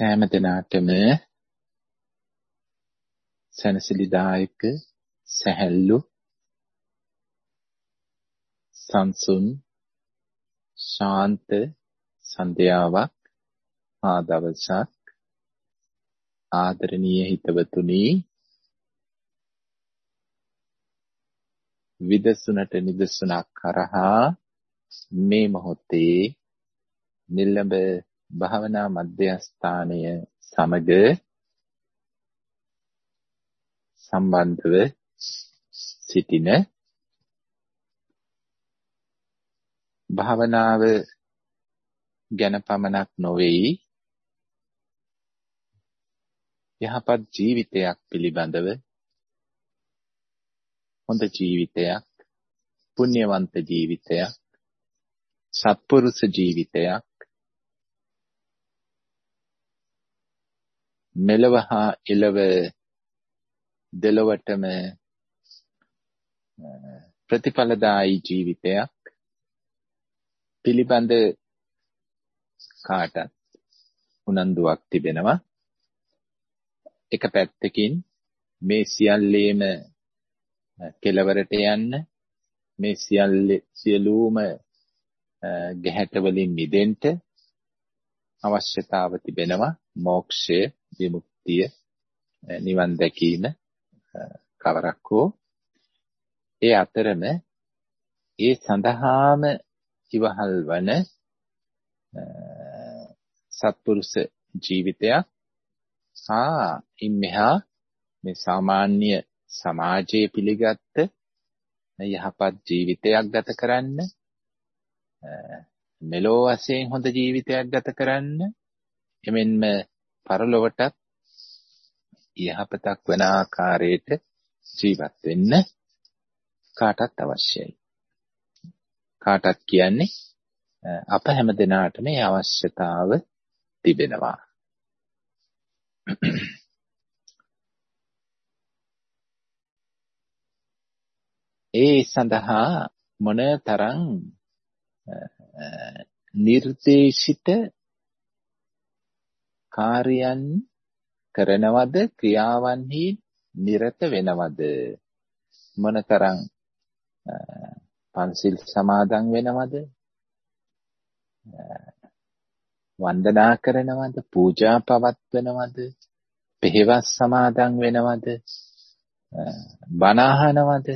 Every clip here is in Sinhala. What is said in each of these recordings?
සෑම දිනාටම සනසිලිදායක සැහැල්ලු සංසුන් ශාන්ත සන්ධ්‍යාවක් ආ දවසක් ආදරණීය හිතවතුනි. විදසුනට නිදසුනක් කරහා මේ මොහොතේ නිල්ලඹ භාවනා මධ්‍යස්ථානය සමග සම්බන්ධව සිටින භාවනාව ගැන පමණක් නොවේයි යහපත් ජීවිතයක් පිළිබඳව හොඳ ජීවිතයක් පුණ්‍යවන්ත ජීවිතයක් සත්පුරුෂ ජීවිතයක් මෙලව හා එලව දෙලොවටම ප්‍රතිඵලදායී ජීවිතයක්. පිළිබඳ කාටත් උනන්දුවක් තිබෙනවා. එක පැත්තකින් මේ සියල්ලේම කෙලවරට යන්න මේ සියල්ල සියලුම ගැහැට වලින් මිදෙන්න අවශ්‍යතාව තිබෙනවා. මෝක්ෂය විමුක්තිය නිවන් දැකීම කවරක් හෝ ඒ අතරම ඒ සඳහාම ඉවහල් වන සත්පුරුෂ ජීවිතයක් හා ඉන්මෙහා මේ සාමාන්‍ය සමාජයේ පිළිගත්ත යහපත් ජීවිතයක් ගත කරන්න මෙලෝ වශයෙන් හොඳ ජීවිතයක් ගත කරන්න එමෙන්ම පරලොවටත් යහපතක් වන ආකාරයට ජීවත් වෙන්න කාටත් අවශ්‍යයි. කාටත් කියන්නේ අප හැම දිනාටම මේ අවශ්‍යතාව තිබෙනවා. ඒ සඳහා මොනතරම් නිර්දේශිත කාර්යයන් කරනවද? ක්‍රියාවන්හි නිරත වෙනවද? මොනතරම් පන්සිල් සමාදන් වෙනවද? වන්දනා කරනවද? පූජා පවත්වනවද? පෙහෙවස් සමාදන් වෙනවද? බණ අහනවද?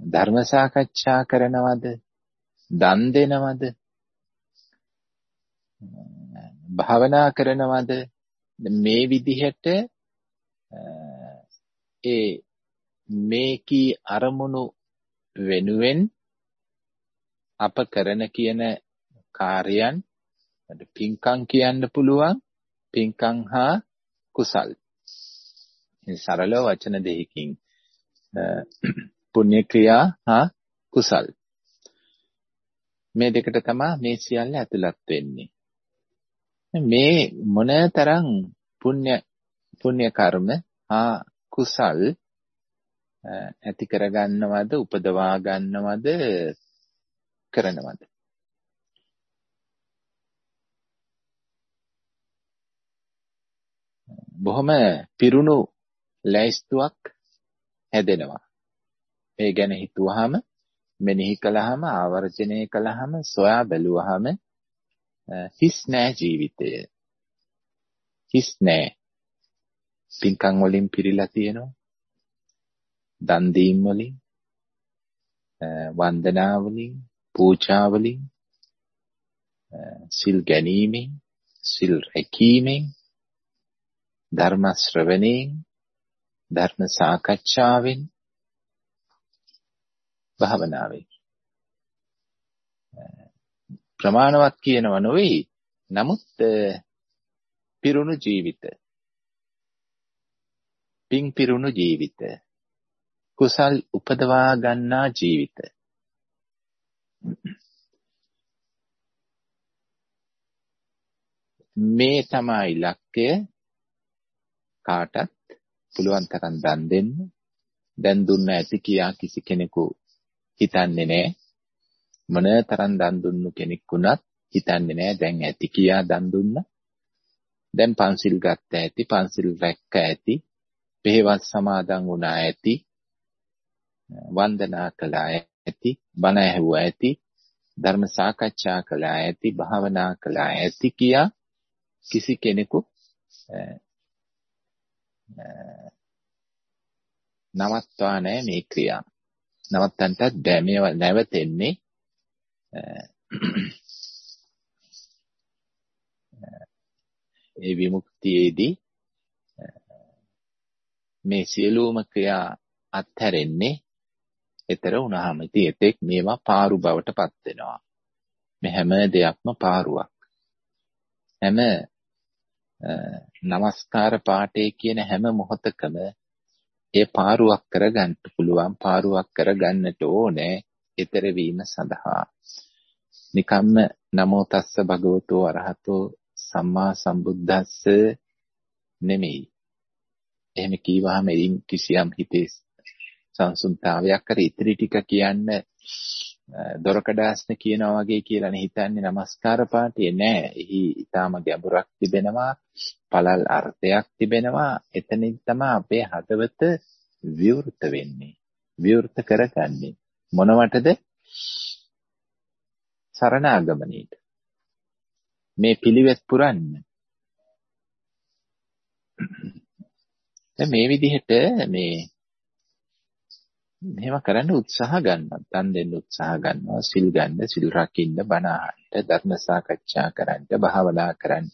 ධර්ම සාකච්ඡා කරනවද? දන් දෙනවද? භාවනා කරනවද? මේ විදිහට ඒ මේ කී අරමුණු වෙනුවෙන් අප කරන කියන කාර්යයන් පින්කම් කියන්න පුළුවන්. පින්කම් හා කුසල්. සරල වචන දෙකකින් පුණ්‍ය ක්‍රියා හා කුසල්. මේ දෙකට තමයි මේ සියල්ල ඇතුළත් වෙන්නේ. මේ මොනතරම් පුණ්‍ය පුණ්‍ය කර්ම හා කුසල් ඇති කරගන්නවද උපදවා ගන්නවද කරනවද? බොහොම පිරුණු ලැයිස්තුවක් හැදෙනවා. ඒ ගැන හිතුවාම මෙනෙහි කළාම ආවර්ජනය කළාම සොයා බැලුවාම හිස් නෑ ජීවිතය. හිස් නෑ. පින්කම් වලින් පිරීලා තියෙනවා. දන් දීම් වලින් වන්දනා වලින් පූජා වලින් සිල් ගැනීමෙන් සිල් රැකීමෙන් ධර්ම ශ්‍රවණයෙන් ධර්ම සාකච්ඡාවෙන් භාවනාවෙන් ප්‍රමාණවත් කියනව නොවේ. නමුත් පිරුණු ජීවිත. පිං පිරුණු ජීවිත. කුසල් උපදවා ගන්නා ජීවිත. මේ තමයි ඉලක්කය කාටත් පුළුවන් තරම් දන් දෙන්න. දැන් දුන්න ඇති කියා කිසි කෙනෙකු හිතන්නේ නැහැ. මොන තරම් දන් දුන්නු කෙනෙක් වුණත් හිතන්නේ නැහැ දැන් ඇති කියා දන් දුන්නා. දැන් පන්සිල් ගත්ත ඇති පන්සිල් රැක්ක ඇති පෙහෙවස් සමාදන් වුණා ඇති වන්දනා කළා ඇති බණ ඇහුවා ඇති ධර්ම සාකච්ඡා කළා ඇති භාවනා කළා ඇති කියා කිසි කෙනෙකු නවත්වා නැහැ මේ ක්‍රියා. නවත්තන්නත් බෑ මේවා නැවතෙන්නේ ඒ විමුක්තියේදී මේ සියලුම ක්‍රියා අත්හැරෙන්නේ ඊතර වුණාම ඉතින් එතෙක් මේවා පාරු බවට පත් වෙනවා. මේ හැම දෙයක්ම පාරුවක්. හැම නමස්කාර පාඨය කියන හැම මොහොතකම ඒ පාරුවක් කරගන්න පුළුවන් පාරුවක් කරගන්නට ඕනේ ඊතර වීම සඳහා. නිකම්ම නමෝ තස්ස භගවතෝ අරහතෝ සම්මා සම්බුද්දස්ස නෙමෙයි. එහෙම කීවහම එයින් කිසියම් හිතේ සංසුන්තාවයක් කර ඉතිරි ටික කියන්න දොරකඩාස්න කියනවා වගේ කියලානේ හිතන්නේ নমස්කාර පාඨය නෑ. එහි ඊටාම ගැඹුරක් තිබෙනවා, පළල් අර්ථයක් තිබෙනවා. එතනින් තමයි අපේ හදවත විවෘත වෙන්නේ. විවෘත කරගන්නේ. මොනවටද? සරණාගමනීට. මේ පිළිවෙත් පුරන්න. දැන් මේ විදිහට මේ මෙහෙම කරන්න උත්සාහ ගන්නවා. දන් දෙන්න උත්සාහ ගන්නවා. සිල් ගන්න, සිල් රකින්න, බණ අහන්න, ධර්ම සාකච්ඡා කරන්න, භාවනා කරන්න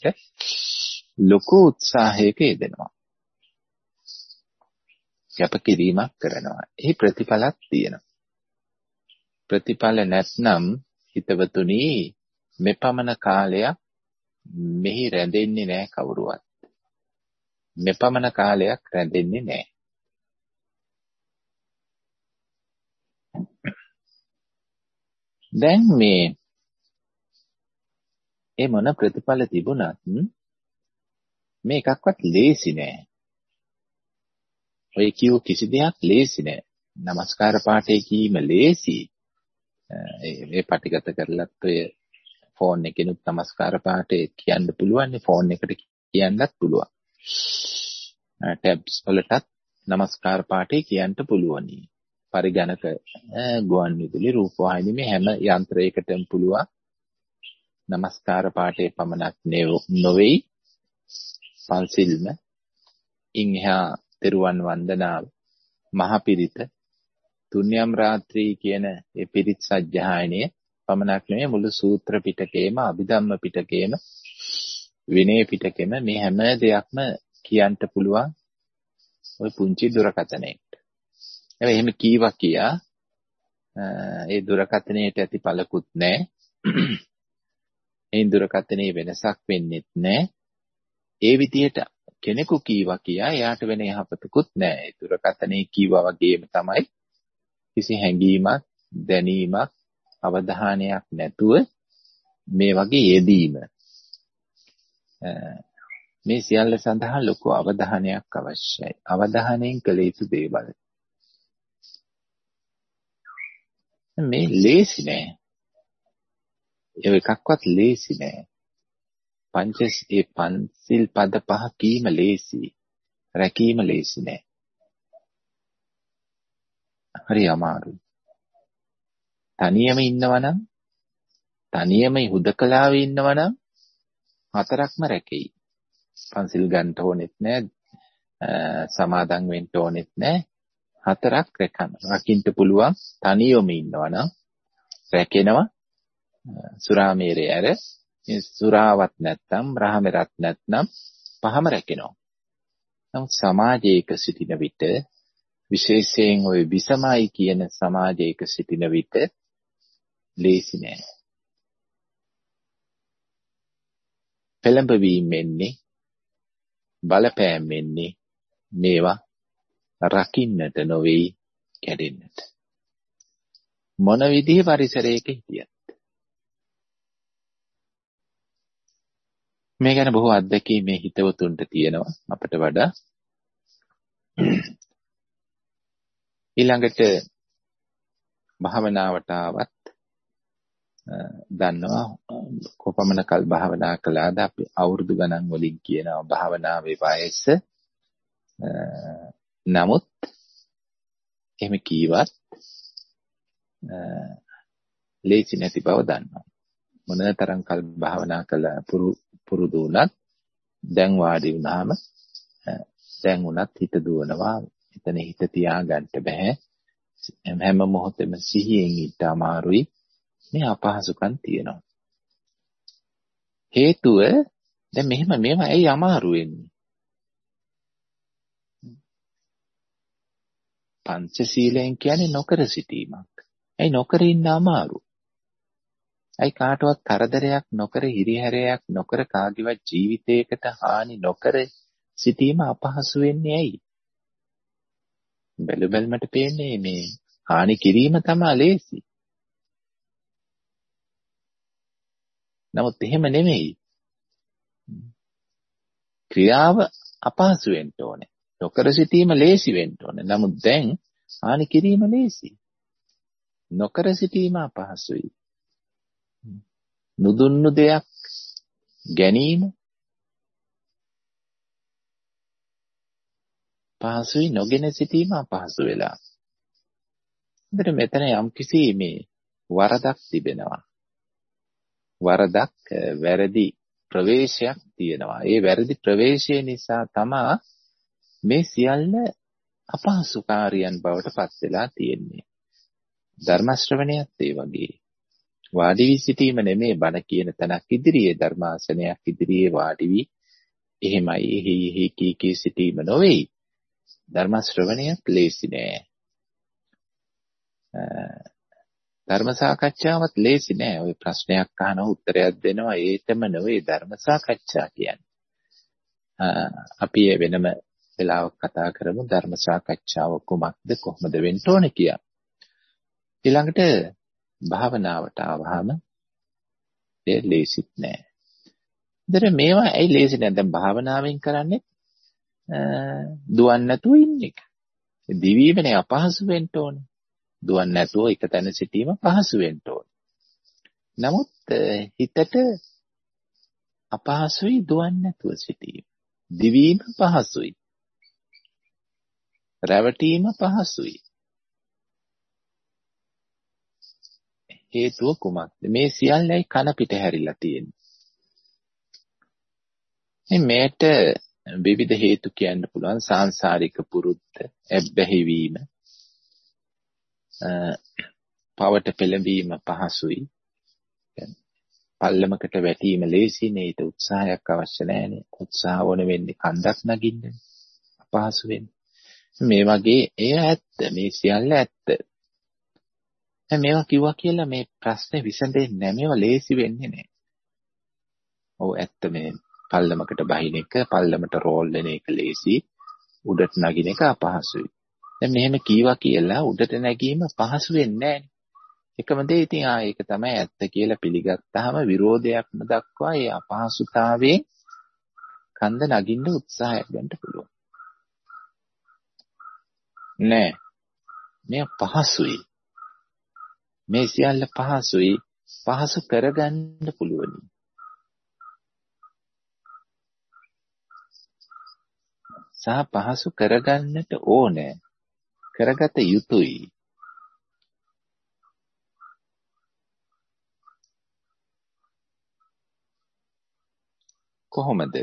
ලොකු උත්සාහයක යෙදෙනවා. කැපකිරීමක් කරනවා. එහි ප්‍රතිඵලක් තියෙනවා. ප්‍රතිඵල නැත්නම් හිතවතුනි මෙපමණ කාලයක් මෙහි රැඳෙන්නේ නැහැ කවුරුවත්. මෙපමණ කාලයක් රැඳෙන්නේ නැහැ. දැන් මේ ඒ මොන ප්‍රතිඵල තිබුණත් මේ එකක්වත් ලේසි නෑ. ඔය කියු කිසි දෙයක් ලේසි නෑ. নমස්කාර පාඨය කීම ලේසි. මේ පටිගත කරලත් ඔය ෆෝන් එකෙනුත් নমස්කාර පාඨේ කියන්න පුළුවන් ෆෝන් එකට කියන්නත් පුළුවන්. ටැබ්ස් වලටත් নমස්කාර පාඨේ කියන්න පුළුවනි. පරිගණක ගුවන් විදුලි රූපවාහිනී මේ හැම යන්ත්‍රයකටම පුළුවන්. নমස්කාර පාඨේ පමණක් නෙවෙයි පන්සිල්ම ඉන්හා තෙරුවන් වන්දනාව මහපිරිත තුන්යම් රාත්‍රී කියන ඒ පිරිත් සජ්ජායනය පමණක් නෙමෙයි මුළු සූත්‍ර පිටකේම අභිධම්ම පිටකේම විනය පිටකෙම මේ හැම දෙයක්ම කියන්න පුළුවන් ওই පුංචි දුරකථනයකට. හැබැයි එහෙම කීවා කියා ඒ දුරකථනයට ඇති පළකුත් නැහැ. ඒ දුරකථනයේ වෙනසක් වෙන්නෙත් නැහැ. ඒ විදිහට කෙනෙකු කීවා කියා එයාට වෙන යහපතකුත් නැහැ. ඒ දුරකථනයේ කීවා වගේම තමයි කිසි හැඟීමක්, දැනීමක්, අවධානයක් නැතුව මේ වගේ යෙදීම මේ සියල්ල සඳහා ලොකු අවධානයක් අවශ්‍යයි. අවධානයෙන් කළ යුතු දේවල්. මේ ලේසි නෑ. ඒ එකක්වත් ලේසි නෑ. පංච ඒ පන්සිල් පද පහ කීම ලේසි. රැකීම ලේසි නෑ. හරි අමාරුයි. තනියම ඉන්නවනම් තනියම හුදකලාවේ ඉන්නවනම් හතරක්ම රැකෙයි. පන්සිල් ගන්න ඕනෙත් නෑ සමාදන් වෙන්න ඕනෙත් නෑ හතරක් රැකන්න. රකින්න පුළුවන් තනියම ඉන්නවනම් රැකෙනවා සුරාමේරය ඇර සුරාවත් නැත්නම් රාමෙරත් නැත්නම් පහම රැකෙනවා. නමුත් සමාජයක සිටින විට විශේෂයෙන් ওই විසමයි කියන සමාජයක සිටින විට ලේසි නෑ. පෙළඹවීම එන්නේ බලපෑම් එන්නේ මේවා රකින්නට නොවේයි කැඩෙන්නට. මොන විදිහේ පරිසරයක හිටියත්. මේ ගැන බොහෝ අත්දැකීම් මේ හිතවතුන්ට තියෙනවා අපට වඩා. ඊළඟට භාවනාවට ආවත් දන්නවා කොපමණ කල් භාවනා කළාද අපි අවුරුදු ගණන් වලින් කියනවා භාවනාවේ වයස. නමුත් එහෙම කීවත් ලේසි නැති බව දන්නවා. මොනතරම් කල් භාවනා කළ පුරුදු වුණත් දැන් වාඩි වුණාම දැන් උනත් හිත දුවනවා. එතන හිත තියාගන්න බෑ හැම මොහොතෙම සිහියෙන් ඉන්න අමාරුයි මේ අපහසුකම් තියෙනවා. හේතුව දැන් මෙහෙම මේවා ඇයි අමාරු වෙන්නේ? පංචශීලයෙන් කියන්නේ නොකර සිටීමක්. ඇයි නොකර ඉන්න අමාරු? ඇයි කාටවත් කරදරයක් නොකර හිරිහැරයක් නොකර කාගේවත් ජීවිතයකට හානි නොකර සිටීම අපහසු වෙන්නේ ඇයි? බැලු බැලමට පේන්නේ මේ හානි කිරීම තමයි ලේසි. නමුත් එහෙම නෙමෙයි. ක්‍රියාව අපහසු වෙන්න ඕනේ. නොකර සිටීම ලේසි වෙන්න ඕනේ. නමුත් දැන් හානි කිරීම ලේසි. නොකර සිටීම අපහසුයි. නුදුන්නු දෙයක් ගැනීම පහසුයි නොගෙන සිටීම අපහසු වෙලා. එතන මෙතන යම්කිසි මේ වරදක් තිබෙනවා. වරදක් වැරදි ප්‍රවේශයක් තියෙනවා. ඒ වැරදි ප්‍රවේශය නිසා තමා මේ සියල්ල අපහසුකාරියන් බවට පත් වෙලා තියෙන්නේ. ධර්ම ශ්‍රවණයත් ඒ වගේ. වාඩි වී සිටීම නෙමේ බණ කියන තැනක් ඉදිරියේ ධර්මාසනයක් ඉදිරියේ වාඩි වී එහෙමයි එහි එහි කී කී සිටීම නොවේ. ධර්ම ශ්‍රවණයත් ලේසි නෑ. ධර්ම සාකච්ඡාවත් ලේසි නෑ. ওই ප්‍රශ්නයක් අහනවා උත්තරයක් දෙනවා ඒකම නෙවෙයි ධර්ම සාකච්ඡා කියන්නේ. අපි වෙනම වෙලාවක කතා කරමු ධර්ම සාකච්ඡාව කුමක්ද කොහොමද වෙන්න ඕනේ කියලා. ඊළඟට භාවනාවට ආවහම ඒ ලේසිත් නෑ. ඉතින් මේවා ඇයි ලේසි නෑ? දැන් භාවනාවෙන් කරන්නේ දුවන්නේ නැතුව ඉන්න එක. දිවීමනේ අපහසු වෙන්න ඕනේ. දුවන්නේ නැතුව එක තැන සිටීම පහසු වෙන්න ඕනේ. නමුත් හිතට අපහසුයි දුවන්නේ නැතුව සිටීම. දිවීම පහසුයි. රැවටීම පහසුයි. හේතුව කුමක්ද? මේ සියල්ලයි කන පිට හැරිලා තියෙන්නේ. මේට විවිධ හේතු කියන්න පුළුවන් සාංශාරික පුරුද්ද, ඇබ්බැහි වීම, පවට පෙළඹීම පහසුයි. පල්ලමකට වැටීම ලේසි නේ ඊට උත්සාහයක් අවශ්‍ය නැහැනේ. උත්සාහ වන වෙන්නේ කන්දක් නගින්න. අපහසු වෙන්නේ. මේ වගේ එය ඇත්ත. මේ සියල්ල ඇත්ත. දැන් මේවා කිව්වා කියලා මේ ප්‍රශ්නේ විසඳෙන්නේ නැහැ. මේවා ලේසි වෙන්නේ නැහැ. ඔව් ඇත්ත මේ පල්ලමකට බහින එක, පල්ලමට රෝල් වෙන එක ලේසි. උඩට නගින එක අපහසුයි. දැන් මෙහෙම කීවා කියලා උඩට නැගීම පහසු වෙන්නේ එකම දේ ඉතින් ආ ඒක තමයි ඇත්ත කියලා පිළිගත්තාම විරෝධයක් නොදක්වා ඒ අපහසුතාවයෙන් කන්ද නගින්න උත්සාහයක් ගන්න පුළුවන්. නෑ. මේ පහසුයි. මේ සියල්ල පහසුයි. පහසු කරගන්න පුළුවනි. සහ පහසු කරගන්නට ඕනේ. කරගත යුතුයි. කොහොමද?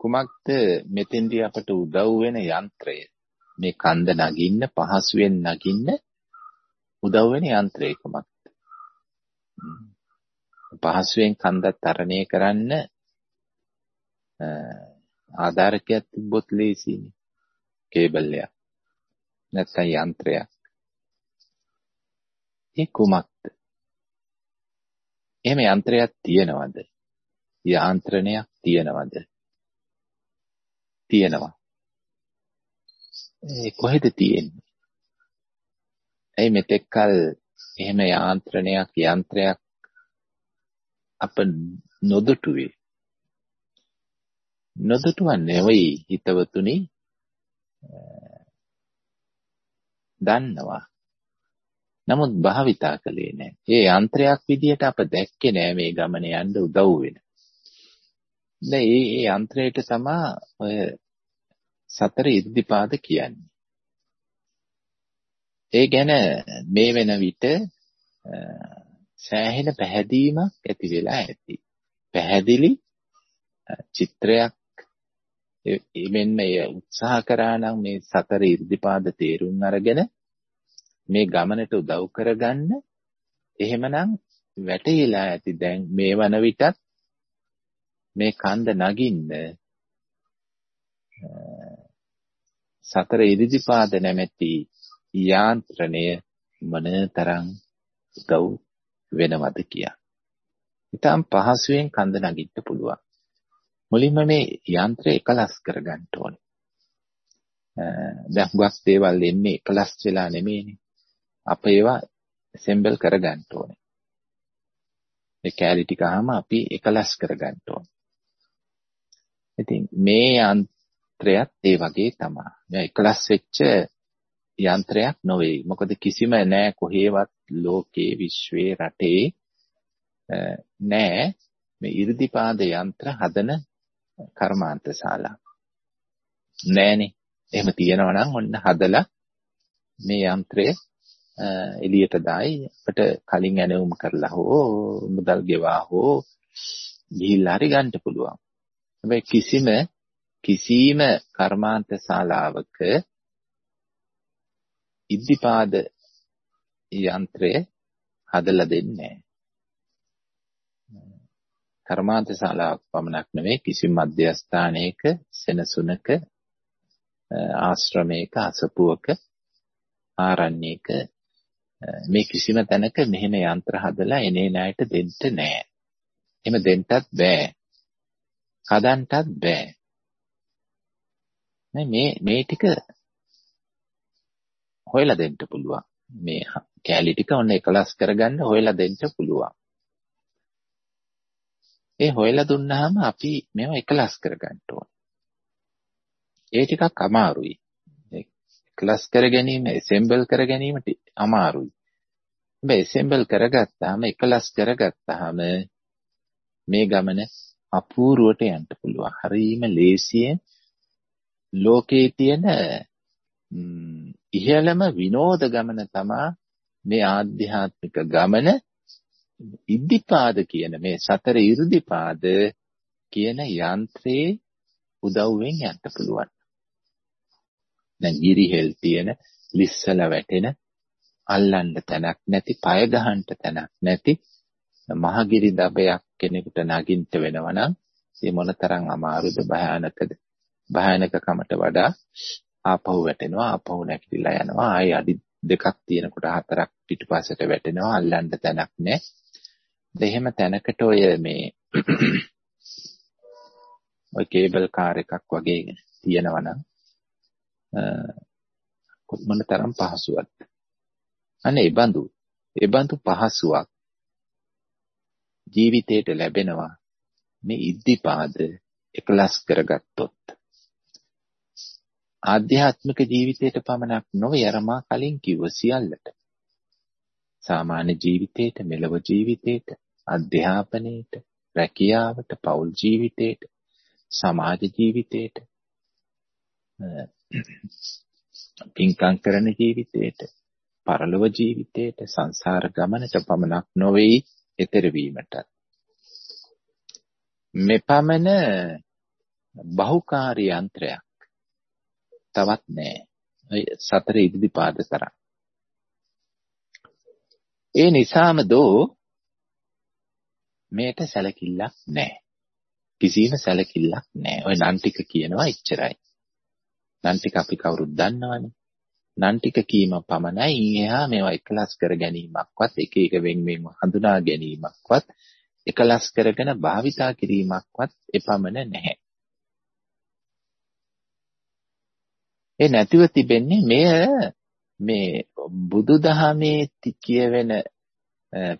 කුමක්ද මෙතෙන්දී අපට උදව් වෙන යන්ත්‍රය? මේ කන්ද නගින්න පහසුවෙන් නගින්න උදව් වෙන යන්ත්‍රය කුමක්ද? පහසුවෙන් කන්දත් තරණය කරන්න ආධාරකයක් තිබ්බොත් ලේසියිනේ. කේබල් එක. නැත්නම් යන්ත්‍රයක්. ඒ කුමක්ද? එහෙම යන්ත්‍රයක් තියෙනවද? යාන්ත්‍රණයක් තියෙනවද? තියෙනවා. ඒ කොහෙද තියෙන්නේ? ඇයි මෙතෙක්කල් එහෙම යාන්ත්‍රණයක් යන්ත්‍රයක් අප නොදුටුවේ නොදුටුව නෙවෙයි හිතවතුනි දන්නවා. නමුත් භාවිතා කළේ නැහැ. ඒ යන්ත්‍රයක් විදියට අප දැක්කේ නෑ මේ ගමන යන්න උදව් වෙන. දැන් මේ මේ යන්ත්‍රයට තමයි ඔය සතර ඉර්ධිපාද කියන්නේ. ඒ ගැන මේ වෙන විට සෑහෙන පැහැදීමක් ඇති වෙලා ඇති. පැහැදිලි චිත්‍රයක් එමෙන්න එය උත්සාහ කරා නම් මේ සතර ඉර්ධිපාද තේරුම් අරගෙන මේ ගමනට උදව් කරගන්න එහෙමනම් වැටහිලා ඇති දැන් මේ වන විටත් මේ කන්ද නගින්න සතර ඉරිදිපාද නැමැති යාන්ත්‍රණය මනතරම් උදව් වෙනවද කියා. ඊටම් පහසුවෙන් කන්ද නගින්න පුළුවන්. මුලින්ම මේ යන්ත්‍රය එකලස් කරගන්න ඕනේ. දැන් හුඟක් දේවල් එන්නේ එකලස් වෙලා නෙමෙයිනේ. අප ඒවා assemble කරගන්න ඕනේ. ඒ කැලි ටිකම අපි එකලස් කරගන්න ඕනේ. ඉතින් මේ යන්ත්‍රයත් ඒ වගේ තමයි. දැන් එකලස් වෙච්ච යන්ත්‍රයක් නොවේ. මොකද කිසිම නෑ කොහේවත් ලෝකේ විශ්වයේ රටේ නෑ මේ 이르දිපාද යන්ත්‍ර හදන කර්මාන්ත ශාලා. නෑනේ. එහෙම තියෙනවා නම් ඔන්න හදලා මේ යන්ත්‍රය එළියට දායි අපිට කලින් ඇනවුම් කරලා හෝ මුදල් ගෙවා හෝ ගිහිල්ලා හරි ගන්න පුළුවන්. හැබැයි කිසිම කිසිම කර්මාන්ත ශාලාවක ඉද්ධිපාද යන්ත්‍රය හදලා දෙන්නේ නැහැ. කර්මාන්ත ශාලාවක් පමණක් නෙවෙයි කිසිම මධ්‍යස්ථානයක සෙනසුනක ආශ්‍රමයක අසපුවක ආරණ්‍යයක මේ කිසිම තැනක මෙහෙම යන්ත්‍ර හදලා එනේ ණයට දෙන්න නෑ. එහෙම දෙන්නත් බෑ. හදන්නටත් බෑ. මේ මේ ටික හොයලා දෙන්න පුළුවන්. මේ කැලි ටික ඔන්න එකලස් කරගන්න හොයලා දෙන්න පුළුවන්. ඒ හොයලා දුන්නාම අපි මේවා එකලස් කරගන්න ඕන. ඒ ටිකක් අමාරුයි. ක්ලස් කර ගැනීම assemble කර ගැනීමට අමාරුයි. හැබැයි assemble කරගත්තාම එකලස් කරගත්තාම මේ ගමන අපූර්වට යන්න පුළුවන්. හරීම ලේසියෙන් ලෝකේ තියෙන ඉහළම විනෝද ගමන තමා මේ ආධ්‍යාත්මික ගමන ඉද්ධිපාද කියන මේ සතර 이르දිපාද කියන යන්ත්‍රයේ උදව්වෙන් යන්න පුළුවන්. දැන් ගිරිහෙල් තියෙන ලිස්සල වැටෙන අල්ලන්න තැනක් නැති පය ගහන්න තැනක් නැති මහගිරි දබයක් කෙනෙකුට නගින්න වෙනවා නම් ඒ මොනතරම් අමාරුද භයානකද භයානකකමට වඩා ආපහු වැටෙනවා ආපහු නැගිටලා යනවා. ආයි අඩි දෙකක් තියෙනකොට හතරක් පිටුපසට වැටෙනවා. අල්ලන්න තැනක් නැහැ. එහෙම තැනකට ඔය මේ ඔය කේබල් කාර් එකක් වගේ තියෙනවා නම් මොන තරම් පහසුවක්ද අනේ ඒ බඳු ඒ බඳු පහසුවක් ජීවිතයට ලැබෙනවා. මේ ඉද්ධිපාද එකලස් කරගත්තොත්. ආධ්‍යාත්මික ජීවිතයට පමණක් නොවේ අර මා කලින් කිව්ව සියල්ලට. සාමාන්‍ය ජීවිතයට මෙලව ජීවිතයට අධ්‍යාපනයට රැකියාවට පෞල් ජීවිතයට සමාජ ජීවිතයට පින්කම් කරන ජීවිතයට පරලොව ජීවිතයට සංසාර ගමනට පමණක් නොවේ ඊතර වීමට මෙපමණ බහුකාර්ය යන්ත්‍රයක් තවත් නැහැ සතර ඉදිරිපාද තරම් ඒ නිසාම දෝ මේට සැලකිල්ලක් නැහැ කිසිම සැලකිල්ලක් නැහැ ඔය නන් ටික කියනවා එච්චරයි. නන් ටික අපි කවුරුත් දන්නවනේ. නන් ටික කීම පමණයි ඉන් එහා මේවා එකලස් කර ගැනීමක්වත් එක එක වෙන් වෙන්ව හඳුනා ගැනීමක්වත් එකලස් කරගෙන භාවිතා කිරීමක්වත් එපමණ නැහැ. ඒ නැතිව තිබෙන්නේ මෙය මේ බුදුදහමේ කියවෙන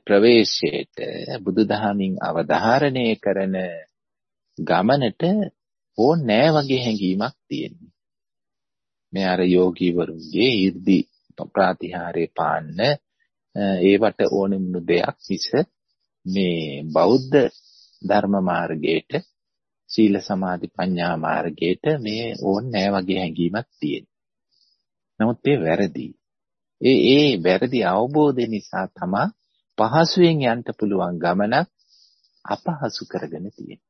ප්‍රවේශයට බුදුදහමින් අවධාරණය කරන ගමනට ඕන නෑ වගේ හැඟීමක් තියෙනවා. මේ අර යෝගීවරුන්ගේ 이르දි ප්‍රාතිහාරේ පාන්න ඒවට ඕනෙමුණු දෙයක් මිස මේ බෞද්ධ ධර්ම මාර්ගයට සීල සමාධි ප්‍රඥා මාර්ගයට මේ ඕන් නෑ වගේ හැඟීමක් තියෙන. නමුත් ඒ වැරදි. ඒ ඒ වැරදි අවබෝධය නිසා තමයි පහසුවෙන් යන්න පුළුවන් ගමනක් අපහසු කරගෙන තියෙන්නේ.